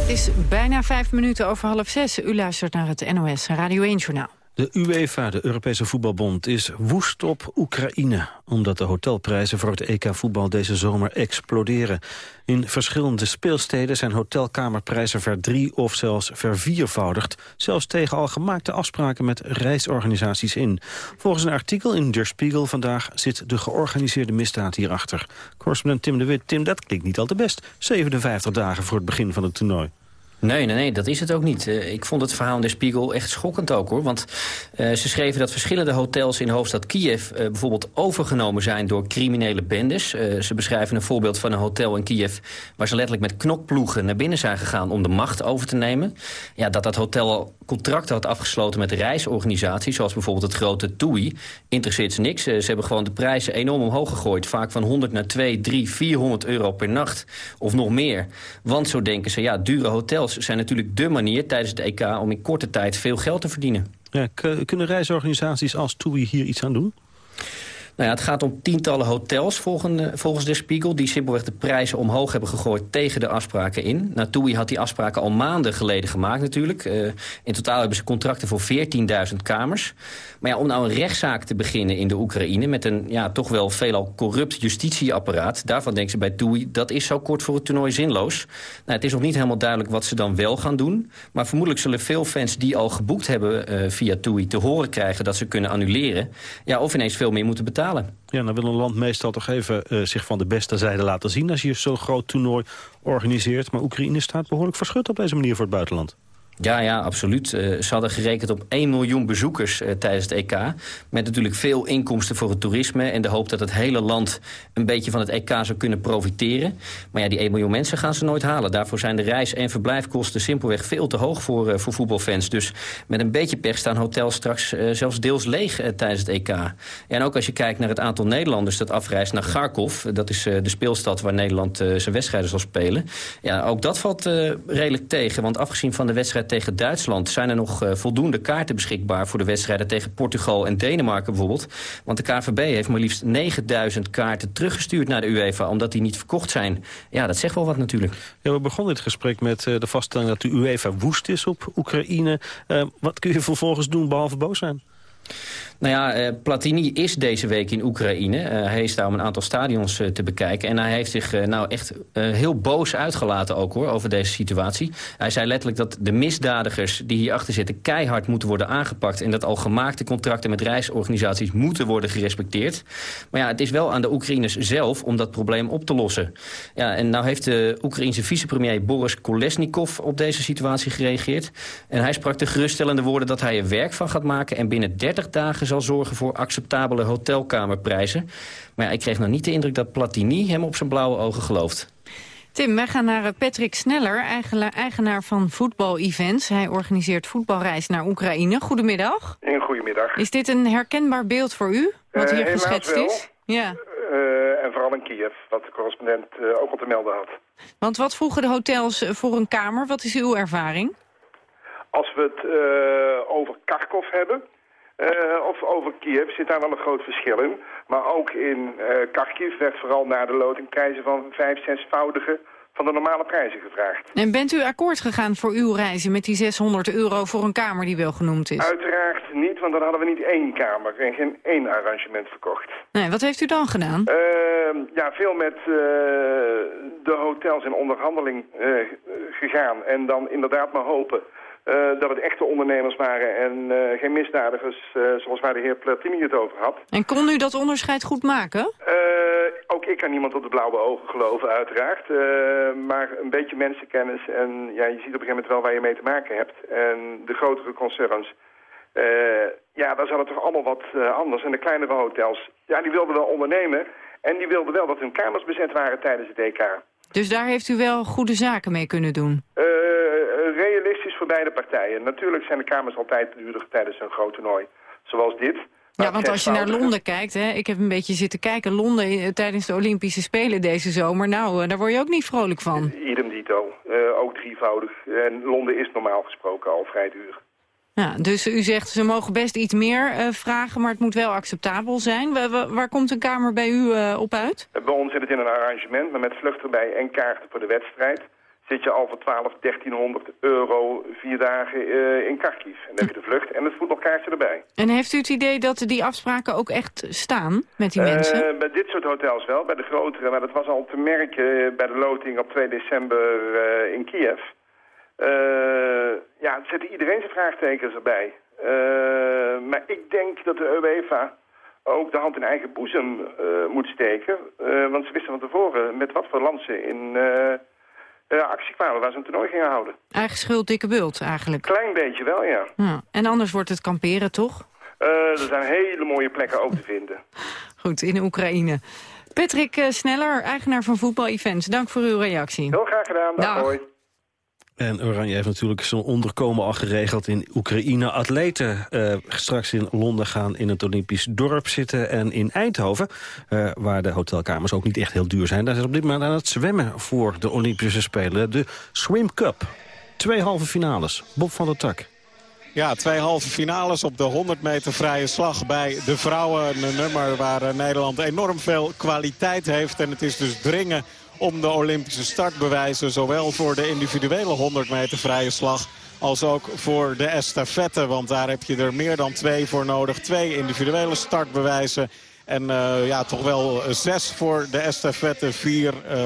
Het is bijna vijf minuten over half zes. U luistert naar het NOS Radio 1-journaal. De UEFA, de Europese voetbalbond, is woest op Oekraïne... omdat de hotelprijzen voor het EK-voetbal deze zomer exploderen. In verschillende speelsteden zijn hotelkamerprijzen verdrie- of zelfs verviervoudigd... zelfs tegen al gemaakte afspraken met reisorganisaties in. Volgens een artikel in Der Spiegel vandaag zit de georganiseerde misdaad hierachter. Correspondent Tim de Wit. Tim, dat klinkt niet al te best. 57 dagen voor het begin van het toernooi. Nee, nee, nee, dat is het ook niet. Uh, ik vond het verhaal in de Spiegel echt schokkend ook, hoor. Want uh, ze schreven dat verschillende hotels in hoofdstad Kiev... Uh, bijvoorbeeld overgenomen zijn door criminele bendes. ze beschrijven een voorbeeld van een hotel in Kiev... waar ze letterlijk met knokploegen naar binnen zijn gegaan... om de macht over te nemen. Ja, dat dat hotel contracten had afgesloten met reisorganisaties... zoals bijvoorbeeld het grote TUI, interesseert ze niks. ze hebben gewoon de prijzen enorm omhoog gegooid. Vaak van 100 naar 2, 3, 400 euro per nacht. Of nog meer. Want zo denken ze, ja, dure hotels zijn natuurlijk dé manier tijdens het EK... om in korte tijd veel geld te verdienen. Ja, kunnen reisorganisaties als TUI hier iets aan doen? Nou ja, het gaat om tientallen hotels volgens de Spiegel... die simpelweg de prijzen omhoog hebben gegooid tegen de afspraken in. Nou, TUI had die afspraken al maanden geleden gemaakt natuurlijk. Uh, in totaal hebben ze contracten voor 14.000 kamers. Maar ja, om nou een rechtszaak te beginnen in de Oekraïne... met een ja, toch wel veelal corrupt justitieapparaat... daarvan denken ze bij TUI, dat is zo kort voor het toernooi zinloos. Nou, het is nog niet helemaal duidelijk wat ze dan wel gaan doen. Maar vermoedelijk zullen veel fans die al geboekt hebben uh, via TUI... te horen krijgen dat ze kunnen annuleren. Ja, of ineens veel meer moeten betalen. Ja, dan wil een land meestal toch even uh, zich van de beste zijde laten zien... als je zo'n groot toernooi organiseert. Maar Oekraïne staat behoorlijk verschut op deze manier voor het buitenland. Ja, ja, absoluut. Uh, ze hadden gerekend op 1 miljoen bezoekers uh, tijdens het EK. Met natuurlijk veel inkomsten voor het toerisme... en de hoop dat het hele land een beetje van het EK zou kunnen profiteren. Maar ja, die 1 miljoen mensen gaan ze nooit halen. Daarvoor zijn de reis- en verblijfkosten simpelweg veel te hoog voor, uh, voor voetbalfans. Dus met een beetje pech staan hotels straks zelfs deels leeg tijdens het EK. En ook als je kijkt naar het aantal Nederlanders dat afreist naar Kharkov... dat is de speelstad waar Nederland zijn wedstrijden zal spelen. Ja, ook dat valt redelijk tegen, want afgezien van de wedstrijd tegen Duitsland... zijn er nog uh, voldoende kaarten beschikbaar voor de wedstrijden tegen Portugal en Denemarken bijvoorbeeld. Want de KVB heeft maar liefst 9000 kaarten teruggestuurd naar de UEFA... omdat die niet verkocht zijn. Ja, dat zegt wel wat natuurlijk. We begonnen dit gesprek met uh, de vaststelling dat de UEFA woest is op Oekraïne. Uh, wat kun je vervolgens doen behalve boos zijn? Nou ja, eh, Platini is deze week in Oekraïne. Uh, hij is daar om een aantal stadions uh, te bekijken. En hij heeft zich nou echt heel boos uitgelaten ook hoor, over deze situatie. Hij zei letterlijk dat de misdadigers die hierachter zitten... keihard moeten worden aangepakt... en dat al gemaakte contracten met reisorganisaties moeten worden gerespecteerd. Maar ja, het is wel aan de Oekraïners zelf om dat probleem op te lossen. Ja, en nou heeft de Oekraïense vicepremier Boris Kolesnikov op deze situatie gereageerd. En hij sprak de geruststellende woorden dat hij er werk van gaat maken... en binnen 30 dagen zal zorgen voor acceptabele hotelkamerprijzen. Maar ja, ik kreeg nog niet de indruk dat Platini hem op zijn blauwe ogen gelooft. Tim, wij gaan naar Patrick Sneller, eigenaar van voetbal-events. Hij organiseert voetbalreis naar Oekraïne. Goedemiddag. Een goedemiddag. Is dit een herkenbaar beeld voor u, wat hier uh, geschetst wel. is? Ja. Uh, en vooral in Kiev, wat de correspondent uh, ook al te melden had. Want wat vroegen de hotels voor een kamer? Wat is uw ervaring? Als we het over Kharkov hebben, uh, of over Kiev zit daar wel een groot verschil in. Maar ook in uh, Kharkiv werd vooral naar de loting prijzen van vijf, zesvoudige van de normale prijzen gevraagd. En bent u akkoord gegaan voor uw reizen met die 600 euro voor een kamer die wel genoemd is? Uiteraard niet, want dan hadden we niet één kamer en geen één arrangement verkocht. Nee, wat heeft u dan gedaan? Uh, ja, veel met de hotels in onderhandeling gegaan en dan inderdaad maar hopen uh, dat het echte ondernemers waren en uh, geen misdadigers uh, zoals waar de heer Platini het over had. En kon u dat onderscheid goed maken? ook ook ik kan niemand op de blauwe ogen geloven, uiteraard. maar een beetje mensenkennis en ja, je ziet op een gegeven moment wel waar je mee te maken hebt. En de grotere concerns, ja, daar zat het toch allemaal wat anders. En de kleinere hotels, ja, die wilden wel ondernemen. En die wilden wel dat hun kamers bezet waren tijdens het EK. Dus daar heeft u wel goede zaken mee kunnen doen? Voor beide partijen. Natuurlijk zijn de kamers altijd duurder tijdens een groot toernooi. Zoals dit. Ja, want als je naar Londen kijkt, hè, ik heb een beetje zitten kijken... Londen eh, tijdens de Olympische Spelen deze zomer, nou, daar word je ook niet vrolijk van. Idem dito, uh, ook drievoudig. En Londen is normaal gesproken al vrij duur. Ja, dus u zegt ze mogen best iets meer uh, vragen, maar het moet wel acceptabel zijn. Waar, waar komt een kamer bij u uh, op uit? Bij ons zit het in een arrangement, maar met vluchten erbij en kaarten voor de wedstrijd zit je al voor 12, 1300 euro vier dagen uh, in Kharkiv. En dan heb je de vlucht en het voetbalkaartje erbij. En heeft u het idee dat die afspraken ook echt staan met die mensen? Bij dit soort hotels wel, bij de grotere. Maar dat was al te merken bij de loting op 2 december in Kiev. Ja, zetten iedereen zijn vraagtekens erbij. Maar ik denk dat de UEFA ook de hand in eigen boezem moet steken. want ze wisten van tevoren met wat voor land ze in actie kwamen waar ze een toernooi gingen houden. Eigen schuld, dikke bult eigenlijk. Klein beetje wel, ja. ja. En anders wordt het kamperen, toch? er zijn hele mooie plekken ook te vinden. Goed, in Oekraïne. Patrick Sneller, eigenaar van Voetbal Events. Dank voor uw reactie. Heel graag gedaan. Dag, Dag. En Oranje heeft natuurlijk zo'n onderkomen al geregeld in Oekraïne. Atleten uh, straks in Londen gaan in het Olympisch dorp zitten. En in Eindhoven, uh, waar de hotelkamers ook niet echt heel duur zijn... daar zijn op dit moment aan het zwemmen voor de Olympische Spelen. De Swim Cup. Twee halve finales. Bob van der Tak. Ja, twee halve finales op de 100 meter vrije slag bij de vrouwen. Een nummer waar eh, Nederland enorm veel kwaliteit heeft. En het is dus dringen om de Olympische startbewijzen. Zowel voor de individuele 100 meter vrije slag als ook voor de estafette. Want daar heb je er meer dan twee voor nodig. Twee individuele startbewijzen. En uh, ja, toch wel zes voor de estafette. Vier uh,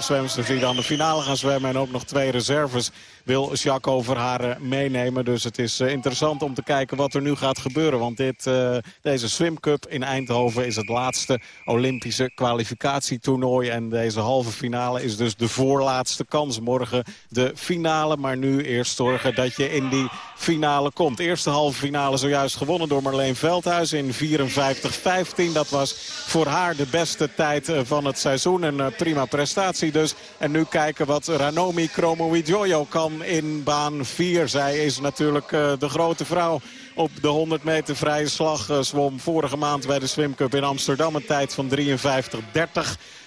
zwemmers die dan de finale gaan zwemmen. En ook nog twee reserves wil Jacques over haar meenemen. Dus het is uh, interessant om te kijken wat er nu gaat gebeuren. Want dit, uh, deze Swim Cup in Eindhoven is het laatste Olympische kwalificatietoernooi. En deze halve finale is dus de voorlaatste kans. Morgen de finale, maar nu eerst zorgen dat je in die finale komt. Eerste halve finale zojuist gewonnen door Marleen Veldhuis in 54-15. Dat was voor haar de beste tijd eh, van het seizoen. Een prima prestatie dus. En nu kijken wat Ranomi Kromowidjojo kan in baan 4. Zij is natuurlijk uh, de grote vrouw op de 100 meter vrije slag. Uh, zwom vorige maand bij de Swim Cup in Amsterdam een tijd van 53-30.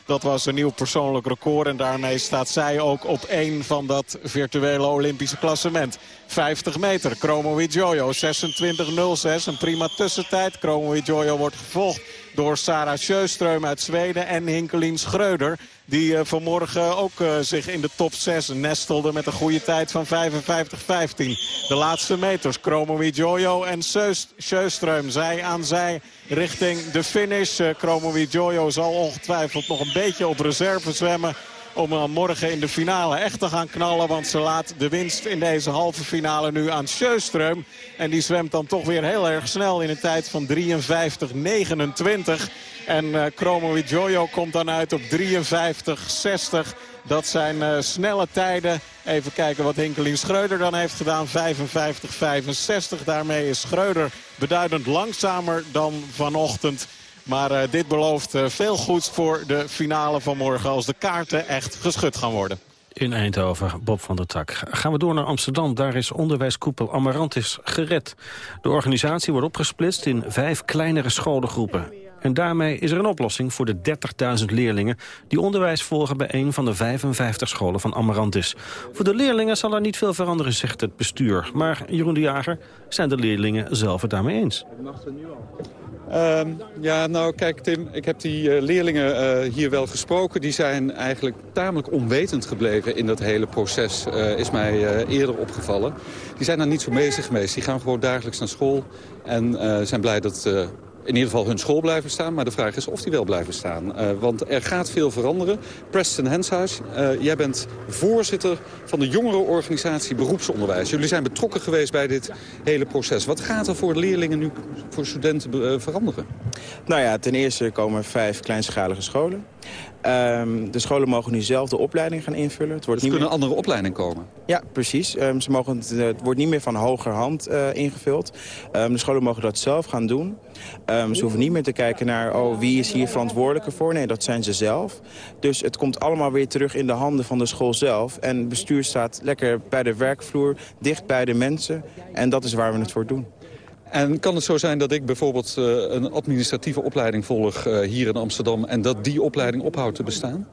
Dat was een nieuw persoonlijk record en daarmee staat zij ook op één van dat virtuele Olympische klassement. 50 meter, Chromo Jojo 26.06, een prima tussentijd. Chromo Jojo wordt gevolgd door Sarah Sjöström uit Zweden en Hinkelien Schreuder. Die uh, vanmorgen ook uh, zich in de top 6 nestelde met een goede tijd van 55-15. De laatste meters, Chromo Jojo en Sjöström, zij aan zij richting de finish. Uh, Chromo Jojo zal ongetwijfeld nog een beetje op reserve zwemmen om dan morgen in de finale echt te gaan knallen. Want ze laat de winst in deze halve finale nu aan Sjöström. En die zwemt dan toch weer heel erg snel in een tijd van 53-29. En uh, Chromo Jojo komt dan uit op 53-60. Dat zijn uh, snelle tijden. Even kijken wat Hinkelien Schreuder dan heeft gedaan. 55-65. Daarmee is Schreuder beduidend langzamer dan vanochtend. Maar uh, dit belooft uh, veel goeds voor de finale van morgen... als de kaarten echt geschud gaan worden. In Eindhoven, Bob van der Tak. Gaan we door naar Amsterdam. Daar is onderwijskoepel Amarantis gered. De organisatie wordt opgesplitst in vijf kleinere scholengroepen. En daarmee is er een oplossing voor de 30.000 leerlingen... die onderwijs volgen bij een van de 55 scholen van Amarantis. Voor de leerlingen zal er niet veel veranderen, zegt het bestuur. Maar Jeroen de Jager, zijn de leerlingen zelf het daarmee eens? Uh, ja, nou kijk Tim, ik heb die uh, leerlingen uh, hier wel gesproken. Die zijn eigenlijk tamelijk onwetend gebleven in dat hele proces, uh, is mij eerder opgevallen. Die zijn daar niet zo bezig geweest. Die gaan gewoon dagelijks naar school en zijn blij dat in ieder geval hun school blijven staan. Maar de vraag is of die wel blijven staan. Uh, want er gaat veel veranderen. Preston Henshuis, uh, jij bent voorzitter van de jongerenorganisatie Beroepsonderwijs. Jullie zijn betrokken geweest bij dit hele proces. Wat gaat er voor leerlingen nu, voor studenten uh, veranderen? Nou ja, ten eerste komen vijf kleinschalige scholen. Ehm, de scholen mogen nu zelf de opleiding gaan invullen. Het wordt dus niet kunnen meer... andere opleidingen komen? Ja, precies. Ehm, ze mogen het, het wordt niet meer van hogerhand uh, ingevuld. Ehm, de scholen mogen dat zelf gaan doen. ze hoeven niet meer te kijken naar oh, wie is hier verantwoordelijker voor. Nee, dat zijn ze zelf. Dus het komt allemaal weer terug in de handen van de school zelf. En bestuur staat lekker bij de werkvloer, dicht bij de mensen. En dat is waar we het voor doen. En kan het zo zijn dat ik bijvoorbeeld uh, een administratieve opleiding volg uh, hier in Amsterdam... en dat die opleiding ophoudt te bestaan?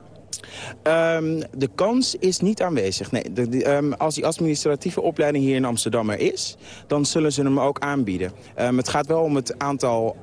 Um, de kans is niet aanwezig. Nee, de, de, um, als die administratieve opleiding hier in Amsterdam er is... dan zullen ze hem ook aanbieden. Um, het gaat wel om het aantal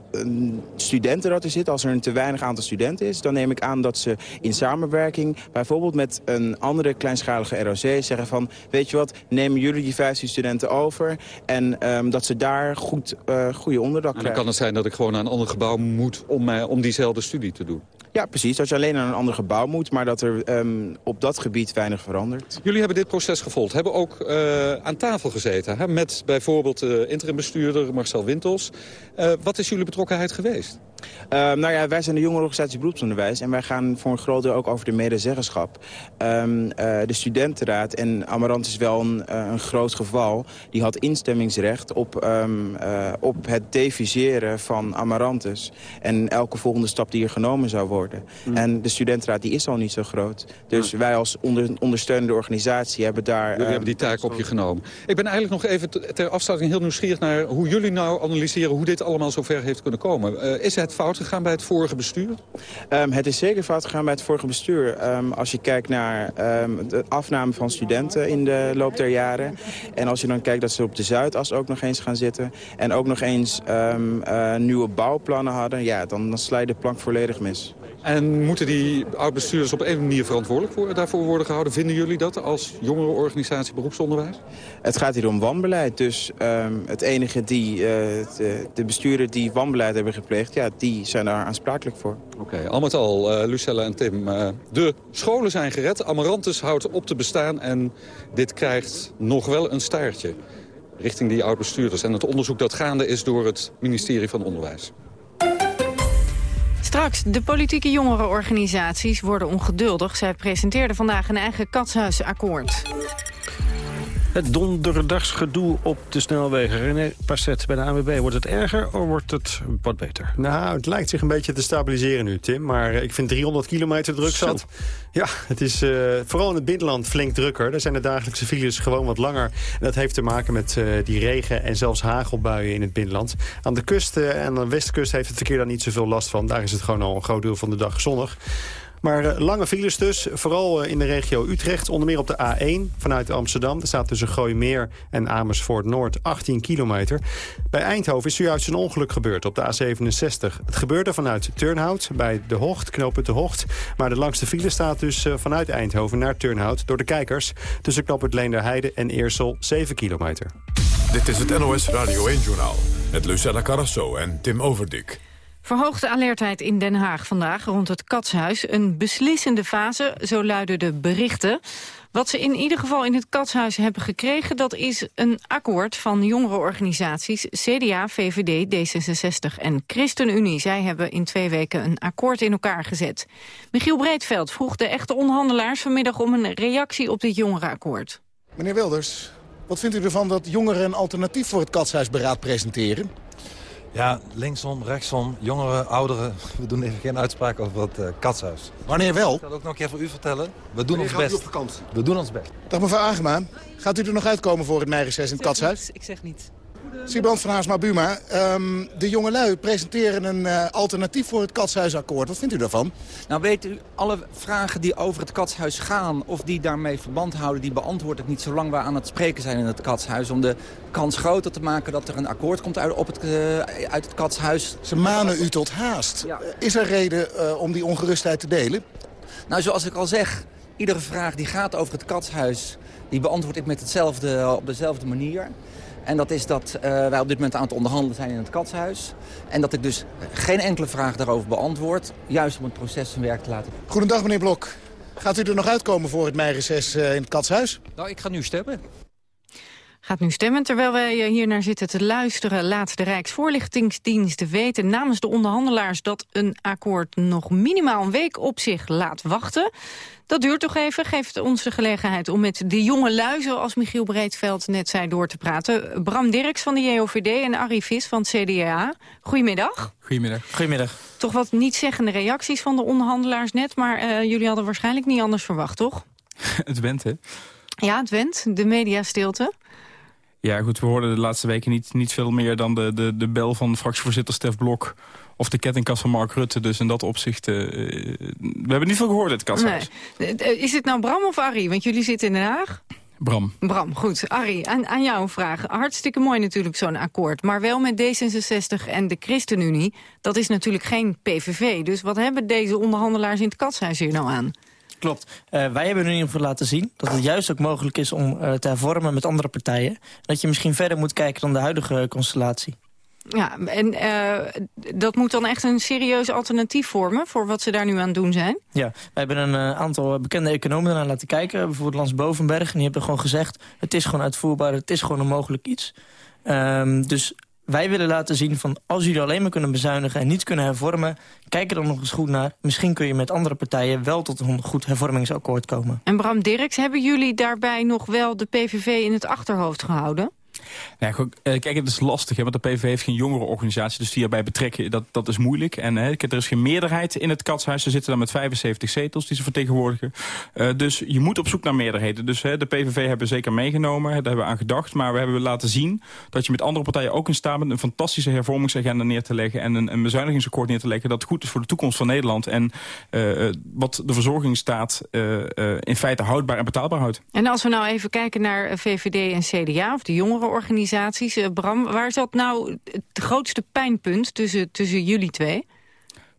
studenten dat er zit. Als er een te weinig aantal studenten is... dan neem ik aan dat ze in samenwerking... bijvoorbeeld met een andere kleinschalige ROC zeggen van... weet je wat, nemen jullie die 15 studenten over... en dat ze daar goed, uh, goede onderdak en dan krijgen. kan het zijn dat ik gewoon naar een ander gebouw moet... om, mij, om diezelfde studie te doen? Ja, precies. Dat je alleen naar een ander gebouw moet, maar dat er um, op dat gebied weinig verandert. Jullie hebben dit proces gevolgd, hebben ook uh, aan tafel gezeten... Hè? met bijvoorbeeld de uh, interimbestuurder Marcel Wintels. Uh, wat is jullie betrokkenheid geweest? Uh, nou ja, wij zijn de jongerenorganisatie beroepsonderwijs... en wij gaan voor een groot deel ook over de medezeggenschap. Um, uh, de studentenraad, en Amarant is wel een, uh, een groot geval... die had instemmingsrecht op, um, op het deviseren van Amarantus... en elke volgende stap die er genomen zou worden. Mm. En de studentenraad die is al niet zo groot. Dus ja. wij als onder, ondersteunende organisatie hebben daar... Jullie hebben die taak op je genomen. Ik ben eigenlijk nog even ter afsluiting heel nieuwsgierig naar... hoe jullie nou analyseren hoe dit allemaal zover heeft kunnen komen. is het fout gegaan bij het vorige bestuur? Um, het is zeker fout gegaan bij het vorige bestuur. Um, als je kijkt naar um, de afname van studenten in de loop der jaren. En als je dan kijkt dat ze op de Zuidas ook nog eens gaan zitten. En ook nog eens uh, nieuwe bouwplannen hadden. Ja, dan, dan sla de plank volledig mis. En moeten die oud-bestuurders op een manier verantwoordelijk voor, daarvoor worden gehouden? Vinden jullie dat als jongerenorganisatie beroepsonderwijs? Het gaat hier om wanbeleid. Dus um, het enige die, uh, de, de bestuurders die wanbeleid hebben gepleegd... Ja, die zijn daar aansprakelijk voor. Oké, okay, al met al, uh, Lucella en Tim. Uh, de scholen zijn gered. Amarantus houdt op te bestaan. En dit krijgt nog wel een staartje richting die oud-bestuurders. En het onderzoek dat gaande is door het ministerie van Onderwijs. Straks, de politieke jongerenorganisaties worden ongeduldig. Zij presenteerden vandaag een eigen katshuisakkoord. Het donderdagsgedoe op de snelwegen. René Passet bij de ANWB. Wordt het erger of wordt het wat beter? Nou, het lijkt zich een beetje te stabiliseren nu, Tim. Maar ik vind 300 kilometer druk zat. Ja, het is uh, vooral in het binnenland flink drukker. Daar zijn de dagelijkse files gewoon wat langer. En dat heeft te maken met uh, die regen en zelfs hagelbuien in het binnenland. Aan de kust uh, en aan de westkust heeft het verkeer daar niet zoveel last van. Daar is het gewoon al een groot deel van de dag zonnig. Maar uh, lange files dus, vooral uh, in de regio Utrecht. Onder meer op de A1 vanuit Amsterdam. Er staat tussen Gooimeer en Amersfoort Noord 18 kilometer. Bij Eindhoven is zojuist een ongeluk gebeurd op de A67. Het gebeurde vanuit Turnhout bij de Hocht, knooppunt de Hocht. Maar de langste file staat dus uh, vanuit Eindhoven naar Turnhout... door de kijkers tussen knooppunt Leenderheide en Eersel 7 kilometer. Dit is het NOS Radio 1-journaal met Lucella Carrasso en Tim Overdik. Verhoogde alertheid in Den Haag vandaag rond het Katshuis. Een beslissende fase, zo luiden de berichten. Wat ze in ieder geval in het Katshuis hebben gekregen... dat is een akkoord van jongerenorganisaties CDA, VVD, D66 en ChristenUnie. Zij hebben in twee weken een akkoord in elkaar gezet. Michiel Breedveld vroeg de echte onderhandelaars vanmiddag... om een reactie op dit jongerenakkoord. Meneer Wilders, wat vindt u ervan dat jongeren een alternatief voor het Katshuisberaad presenteren? Ja, linksom, rechtsom, jongeren, ouderen. We doen even geen uitspraak over het uh, katshuis. Wanneer wel? Ik zal ook nog een keer voor u vertellen. We doen Wanneer ons best. op vakantie? We doen ons best. Dag mevrouw Agema. Gaat u er nog uitkomen voor het meireces in het katshuis? Niets. Ik zeg niet. Siebrand van Haarsma-Buma, um, de jongelui presenteren een uh, alternatief voor het Katshuisakkoord. Wat vindt u daarvan? Nou weet u, alle vragen die over het Katshuis gaan of die daarmee verband houden... die beantwoord ik niet zolang we aan het spreken zijn in het Katshuis... om de kans groter te maken dat er een akkoord komt uit, op het, uh, uit het Katshuis. Ze manen u tot haast. Ja. Uh, is er reden uh, om die ongerustheid te delen? Nou, zoals ik al zeg, iedere vraag die gaat over het Katshuis... die beantwoord ik met hetzelfde, op dezelfde manier... En dat is dat uh, wij op dit moment aan het onderhandelen zijn in het katshuis. En dat ik dus geen enkele vraag daarover beantwoord. Juist om het proces zijn werk te laten. Goedendag meneer Blok. Gaat u er nog uitkomen voor het meireces uh, in het katshuis? Nou, ik ga nu stemmen. Gaat nu stemmen terwijl wij eh, hier naar zitten te luisteren. Laat de Rijksvoorlichtingsdienst weten namens de onderhandelaars... dat een akkoord nog minimaal een week op zich laat wachten. Dat duurt toch even, geeft ons de gelegenheid om met de jonge lui... zoals Michiel Breedveld net zei, door te praten. Bram Dirks van de JOVD en Arie Vis van het CDA. Goedemiddag. Goedemiddag. Goedemiddag. Toch wat niet-zeggende reacties van de onderhandelaars net... maar uh, jullie hadden waarschijnlijk niet anders verwacht, toch? het went, hè? Ja, het went. De mediastilte. Ja, goed, we hoorden de laatste weken niet, niet veel meer dan de, de, de bel van fractievoorzitter Stef Blok... of de kettingkast van Mark Rutte. Dus in dat opzicht, uh, we hebben niet veel gehoord uit het kasthuis. Nee. Is het nou Bram of Arie? Want jullie zitten in Den Haag. Bram. Bram, goed. Arie, aan, aan jou een vraag. Hartstikke mooi natuurlijk zo'n akkoord. Maar wel met D66 en de ChristenUnie. Dat is natuurlijk geen PVV. Dus wat hebben deze onderhandelaars in het katshuis hier nou aan? Klopt. Uh, wij hebben in ieder geval laten zien dat het juist ook mogelijk is om uh, te hervormen met andere partijen. Dat je misschien verder moet kijken dan de huidige constellatie. Ja, en uh, dat moet dan echt een serieus alternatief vormen voor wat ze daar nu aan het doen zijn? Ja, wij hebben een uh, aantal bekende economen naar laten kijken. Bijvoorbeeld Lans Bovenberg. En die hebben gewoon gezegd, het is gewoon uitvoerbaar, het is gewoon een mogelijk iets. Um, dus wij willen laten zien van als jullie alleen maar kunnen bezuinigen en niet kunnen hervormen, kijk er dan nog eens goed naar. Misschien kun je met andere partijen wel tot een goed hervormingsakkoord komen. En Bram Dirks, hebben jullie daarbij nog wel de PVV in het achterhoofd gehouden? Ja, goed, kijk, het is lastig, hè, want de PVV heeft geen jongerenorganisatie, dus die erbij betrekken, dat, dat is moeilijk. En hè, er is geen meerderheid in het katshuis, ze zitten dan met 75 zetels die ze vertegenwoordigen. Uh, dus je moet op zoek naar meerderheden. Dus hè, de PVV hebben we zeker meegenomen, daar hebben we aan gedacht, maar we hebben laten zien dat je met andere partijen ook in staat bent een fantastische hervormingsagenda neer te leggen en een, een bezuinigingsakkoord neer te leggen dat goed is voor de toekomst van Nederland en uh, wat de verzorgingsstaat uh, in feite houdbaar en betaalbaar houdt. En als we nou even kijken naar VVD en CDA, of de jongeren organisaties. Uh, Bram, waar zat nou het grootste pijnpunt tussen, tussen jullie twee?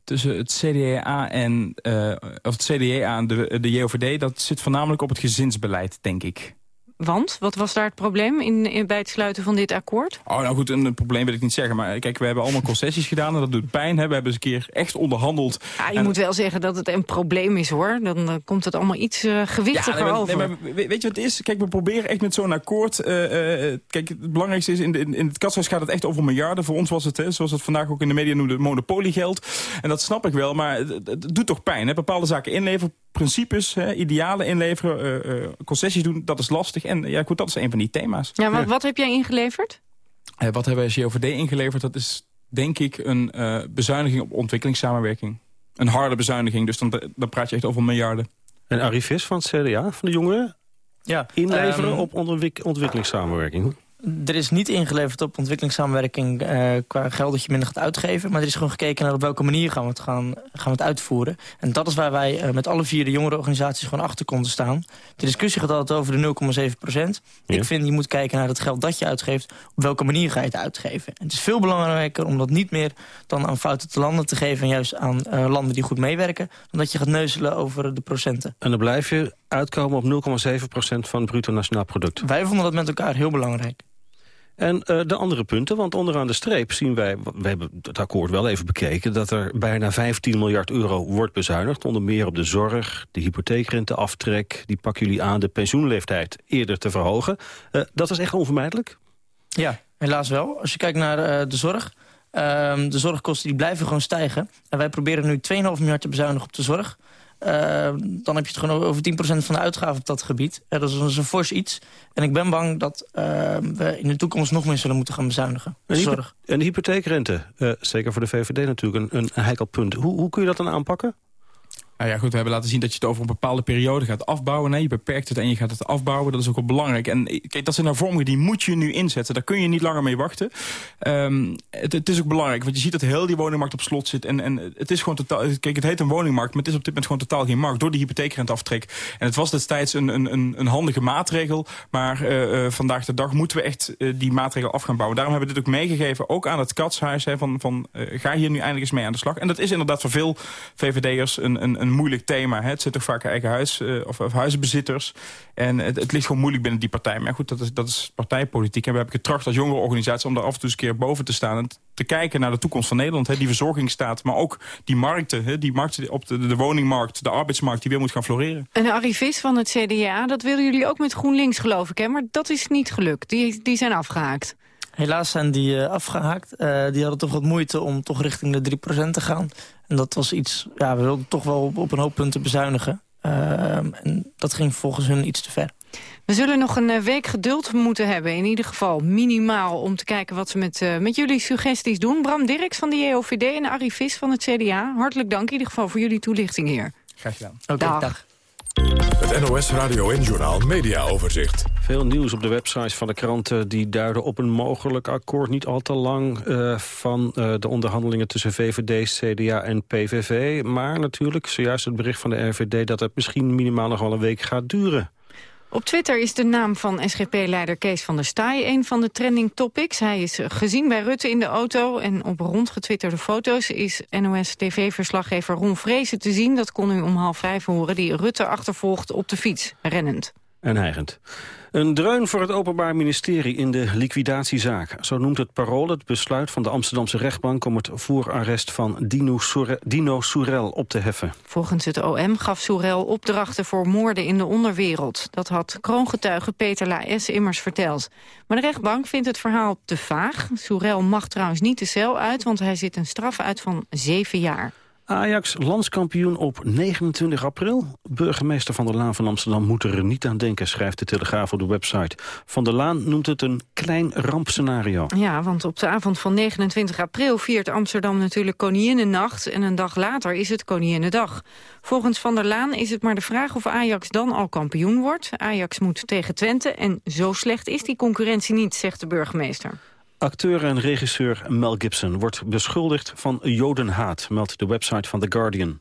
Tussen het CDA en, uh, of het CDA en de, de JOVD, dat zit voornamelijk op het gezinsbeleid, denk ik. Want? Wat was daar het probleem in, in, bij het sluiten van dit akkoord? Oh, nou goed, een, probleem wil ik niet zeggen. Maar kijk, we hebben allemaal concessies gedaan en dat doet pijn. Hè. We hebben eens een keer echt onderhandeld. Ja, je moet wel zeggen dat het een probleem is, hoor. Dan uh, komt het allemaal iets uh, gewichtiger ja, nee, over. Nee, maar, weet je wat het is? Kijk, we proberen echt met zo'n akkoord... Uh, kijk, het belangrijkste is, in, de, in het katshuis gaat het echt over miljarden. Voor ons was het, hè, zoals het vandaag ook in de media noemde, monopoliegeld. En dat snap ik wel, maar het, het doet toch pijn. Hè? Bepaalde zaken inleveren, principes, hè, idealen inleveren, concessies doen, dat is lastig. En ja, goed, dat is een van die thema's. Ja, wat, wat heb jij ingeleverd? Uh, wat hebben wij COVD ingeleverd? Dat is denk ik een uh, bezuiniging op ontwikkelingssamenwerking. Een harde bezuiniging, dus dan, dan praat je echt over miljarden. En Arrivis van het CDA, van de jongeren? Ja, Inleveren um, op ontwik ontwikkelingssamenwerking. Er is niet ingeleverd op ontwikkelingssamenwerking uh, qua geld dat je minder gaat uitgeven. Maar er is gewoon gekeken naar op welke manier gaan we het, gaan, gaan we het uitvoeren. En dat is waar wij uh, met alle vier de jongere organisaties gewoon achter konden staan. De discussie gaat altijd over de 0,7 procent. Ja. Ik vind je moet kijken naar het geld dat je uitgeeft. Op welke manier ga je het uitgeven. En het is veel belangrijker om dat niet meer dan aan fouten te landen te geven. En juist aan uh, landen die goed meewerken. Dan dat je gaat neuzelen over de procenten. En dan blijf je uitkomen op 0,7 procent van het bruto nationaal product. Wij vonden dat met elkaar heel belangrijk. En uh, de andere punten, want onderaan de streep zien wij... we hebben het akkoord wel even bekeken... dat er bijna 15 miljard euro wordt bezuinigd. Onder meer op de zorg, de hypotheekrenteaftrek... die pakken jullie aan de pensioenleeftijd eerder te verhogen. Uh, dat is echt onvermijdelijk? Ja, helaas wel. Als je kijkt naar uh, de zorg... Um, de zorgkosten die blijven gewoon stijgen. En wij proberen nu 2,5 miljard te bezuinigen op de zorg... Uh, dan heb je het gewoon over 10% van de uitgaven op dat gebied. Uh, dat, is, een fors iets. En ik ben bang dat uh, we in de toekomst nog meer zullen moeten gaan bezuinigen. En, Zorg. en de hypotheekrente, zeker voor de VVD natuurlijk, een, een heikel punt. Hoe, hoe kun je dat dan aanpakken? Nou ja, goed, we hebben laten zien dat je het over een bepaalde periode gaat afbouwen. Nee, je beperkt het en je gaat het afbouwen. Dat is ook wel belangrijk. En kijk, dat zijn hervormingen die moet je nu inzetten. Daar kun je niet langer mee wachten. Um, het, is ook belangrijk, want je ziet dat heel die woningmarkt op slot zit. En, en het is gewoon totaal... Kijk, het heet een woningmarkt, maar het is op dit moment gewoon totaal geen markt. Door die hypotheekrenteaftrek. En het was destijds een, een, een handige maatregel. Maar uh, uh, vandaag de dag moeten we echt die maatregel af gaan bouwen. Daarom hebben we dit ook meegegeven, ook aan het katshuis. Hè, van, van ga hier nu eindelijk eens mee aan de slag. En dat is inderdaad voor veel VVD'ers een, een een moeilijk thema. Hè. Het zit toch vaak eigen huis uh, of, of, huizenbezitters. En het, het, ligt gewoon moeilijk binnen die partij. Maar goed, dat is, dat is partijpolitiek. En we hebben getracht als jongere organisatie om daar af en toe eens een keer boven te staan. En te kijken naar de toekomst van Nederland. Hè. Die verzorgingsstaat, maar ook die markten. Hè. Die markten op de, de, woningmarkt, de arbeidsmarkt, die weer moet gaan floreren. En Arrivis van het CDA, dat willen jullie ook met GroenLinks geloof ik. Hè? Maar dat is niet gelukt. Die, die zijn afgehaakt. Helaas zijn die uh, afgehaakt. Uh, die hadden toch wat moeite om toch richting de 3% te gaan. En dat was iets, ja, we wilden toch wel op, op een hoop punten bezuinigen. Uh, en dat ging volgens hun iets te ver. We zullen nog een week geduld moeten hebben, in ieder geval minimaal... om te kijken wat ze met, met jullie suggesties doen. Bram Dirks van de JOVD en Arie Vis van het CDA. Hartelijk dank in ieder geval voor jullie toelichting hier. Graag gedaan. Oké, okay, dag. dag. Het NOS Radio en Journaal Media Overzicht. Veel nieuws op de websites van de kranten die duiden op een mogelijk akkoord niet al te lang uh, van uh, de onderhandelingen tussen VVD, CDA en PVV. Maar natuurlijk zojuist het bericht van de RVD dat het misschien minimaal nog wel een week gaat duren. Op Twitter is de naam van SGP-leider Kees van der Staaij een van de trending topics. Hij is gezien bij Rutte in de auto en op rondgetwitterde foto's is NOS-TV-verslaggever Ron Vrezen te zien. Dat kon u om half vijf horen, die Rutte achtervolgt op de fiets, rennend. En hijgend. Een dreun voor het Openbaar Ministerie in de liquidatiezaak. Zo noemt het parool het besluit van de Amsterdamse rechtbank... om het voorarrest van Dino, Soure, Dino Soerel op te heffen. Volgens het OM gaf Soerel opdrachten voor moorden in de onderwereld. Dat had kroongetuige Peter Laes immers verteld. Maar de rechtbank vindt het verhaal te vaag. Soerel mag trouwens niet de cel uit, want hij zit een straf uit van zeven jaar. Ajax landskampioen op 29 april. Burgemeester Van der Laan van Amsterdam moet er niet aan denken... schrijft de Telegraaf op de website. Van der Laan noemt het een klein rampscenario. Ja, want op de avond van 29 april viert Amsterdam natuurlijk Koninginnennacht... en een dag later is het Koninginnedag. Volgens Van der Laan is het maar de vraag of Ajax dan al kampioen wordt. Ajax moet tegen Twente en zo slecht is die concurrentie niet, zegt de burgemeester. Acteur en regisseur Mel Gibson wordt beschuldigd van jodenhaat, meldt de website van The Guardian.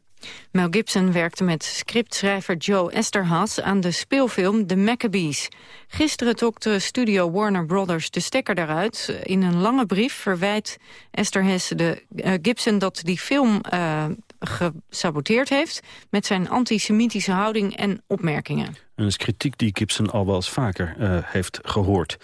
Mel Gibson werkte met scriptschrijver Joe Esterhaas aan de speelfilm The Maccabees. Gisteren trok de studio Warner Brothers de stekker daaruit. In een lange brief verwijt Esterhaas de uh, Gibson dat die film uh, gesaboteerd heeft... met zijn antisemitische houding en opmerkingen. En dat is kritiek die Gibson al wel eens vaker uh, heeft gehoord.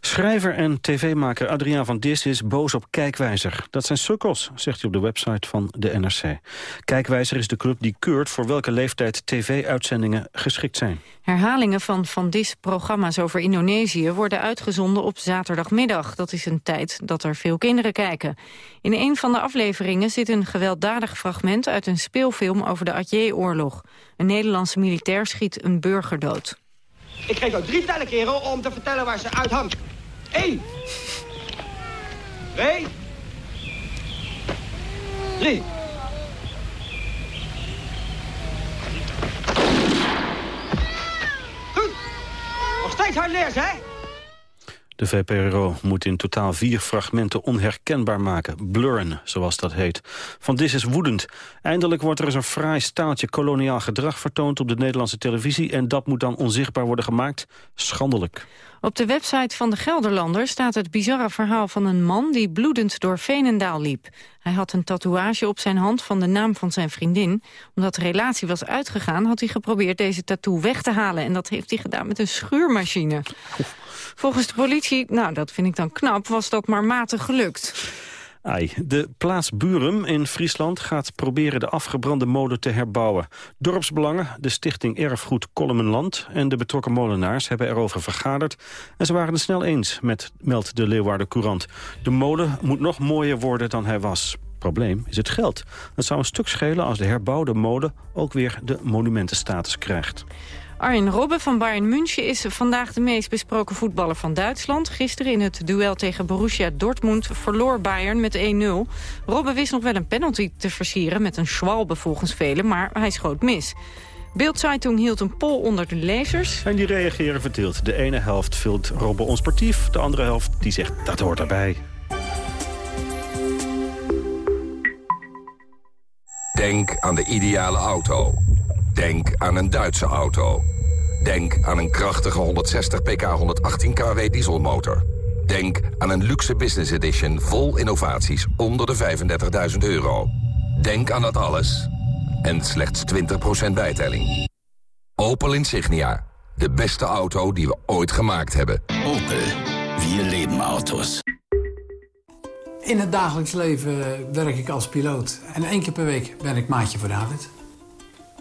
Schrijver en tv-maker Adriaan van Dis is boos op Kijkwijzer. Dat zijn sukkels, zegt hij op de website van de NRC. Kijkwijzer is de club die keurt voor welke leeftijd tv-uitzendingen geschikt zijn. Herhalingen van Van Dis programma's over Indonesië worden uitgezonden op zaterdagmiddag. Dat is een tijd dat er veel kinderen kijken. In een van de afleveringen zit een gewelddadig fragment uit een speelfilm over de Atje-oorlog. Een Nederlandse militair schiet een burger dood. Ik geef jou drie tellen, kerel, om te vertellen waar ze uithangt. Eén. Twee. Drie. Goed. Nog steeds hard leers, hè? De VPRO moet in totaal vier fragmenten onherkenbaar maken. Blurren, zoals dat heet. Van Dis is woedend. Eindelijk wordt er eens een fraai staaltje koloniaal gedrag vertoond op de Nederlandse televisie... en dat moet dan onzichtbaar worden gemaakt. Schandelijk. Op de website van de Gelderlander staat het bizarre verhaal van een man... die bloedend door Veenendaal liep. Hij had een tatoeage op zijn hand van de naam van zijn vriendin. Omdat de relatie was uitgegaan, had hij geprobeerd deze tattoo weg te halen. En dat heeft hij gedaan met een schuurmachine. Volgens de politie, nou dat vind ik dan knap, was dat maar matig gelukt. De plaats Burum in Friesland gaat proberen de afgebrande molen te herbouwen. Dorpsbelangen, de stichting Erfgoed Kolmenland en de betrokken molenaars hebben erover vergaderd. En ze waren het snel eens, met, meldt de Leeuwarden Courant. De molen moet nog mooier worden dan hij was. Probleem is het geld. Het zou een stuk schelen als de herbouwde molen ook weer de monumentenstatus krijgt. Arjen Robben van Bayern München is vandaag de meest besproken voetballer van Duitsland. Gisteren in het duel tegen Borussia Dortmund verloor Bayern met 1-0. Robben wist nog wel een penalty te versieren met een schwalbe volgens velen, maar hij schoot mis. Bildzeitung hield een poll onder de lezers. En die reageren verdeeld. De ene helft vindt Robben onsportief, de andere helft die zegt dat hoort erbij. Denk aan de ideale auto. Denk aan een Duitse auto. Denk aan een krachtige 160 pk 118 kW dieselmotor. Denk aan een luxe business edition vol innovaties onder de 35.000 euro. Denk aan dat alles en slechts 20% bijtelling. Opel Insignia. De beste auto die we ooit gemaakt hebben. Opel. Vier leven auto's. In het dagelijks leven werk ik als piloot. En één keer per week ben ik maatje voor David.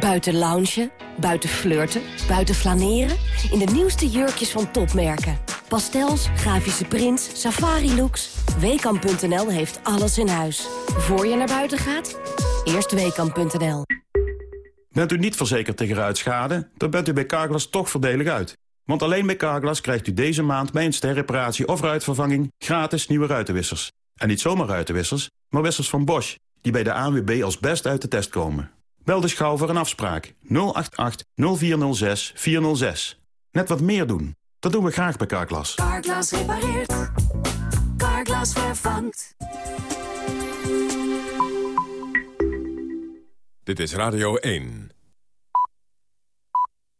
Buiten loungen, buiten flirten, buiten flaneren. In de nieuwste jurkjes van topmerken. Pastels, grafische prints, safari-looks. Weekamp.nl heeft alles in huis. Voor je naar buiten gaat, eerst Weekamp.nl. Bent u niet verzekerd tegen ruitschade, dan bent u bij Carglass toch voordelig uit. Want alleen bij Carglass krijgt u deze maand bij een sterreparatie of ruitvervanging gratis nieuwe ruitenwissers. En niet zomaar ruitenwissers, maar wissers van Bosch, die bij de ANWB als best uit de test komen. Bel dus gauw voor een afspraak 088 0406 406. Net wat meer doen. Dat doen we graag bij Carglass. Carglass repareert. Carglass vervangt. Dit is Radio 1.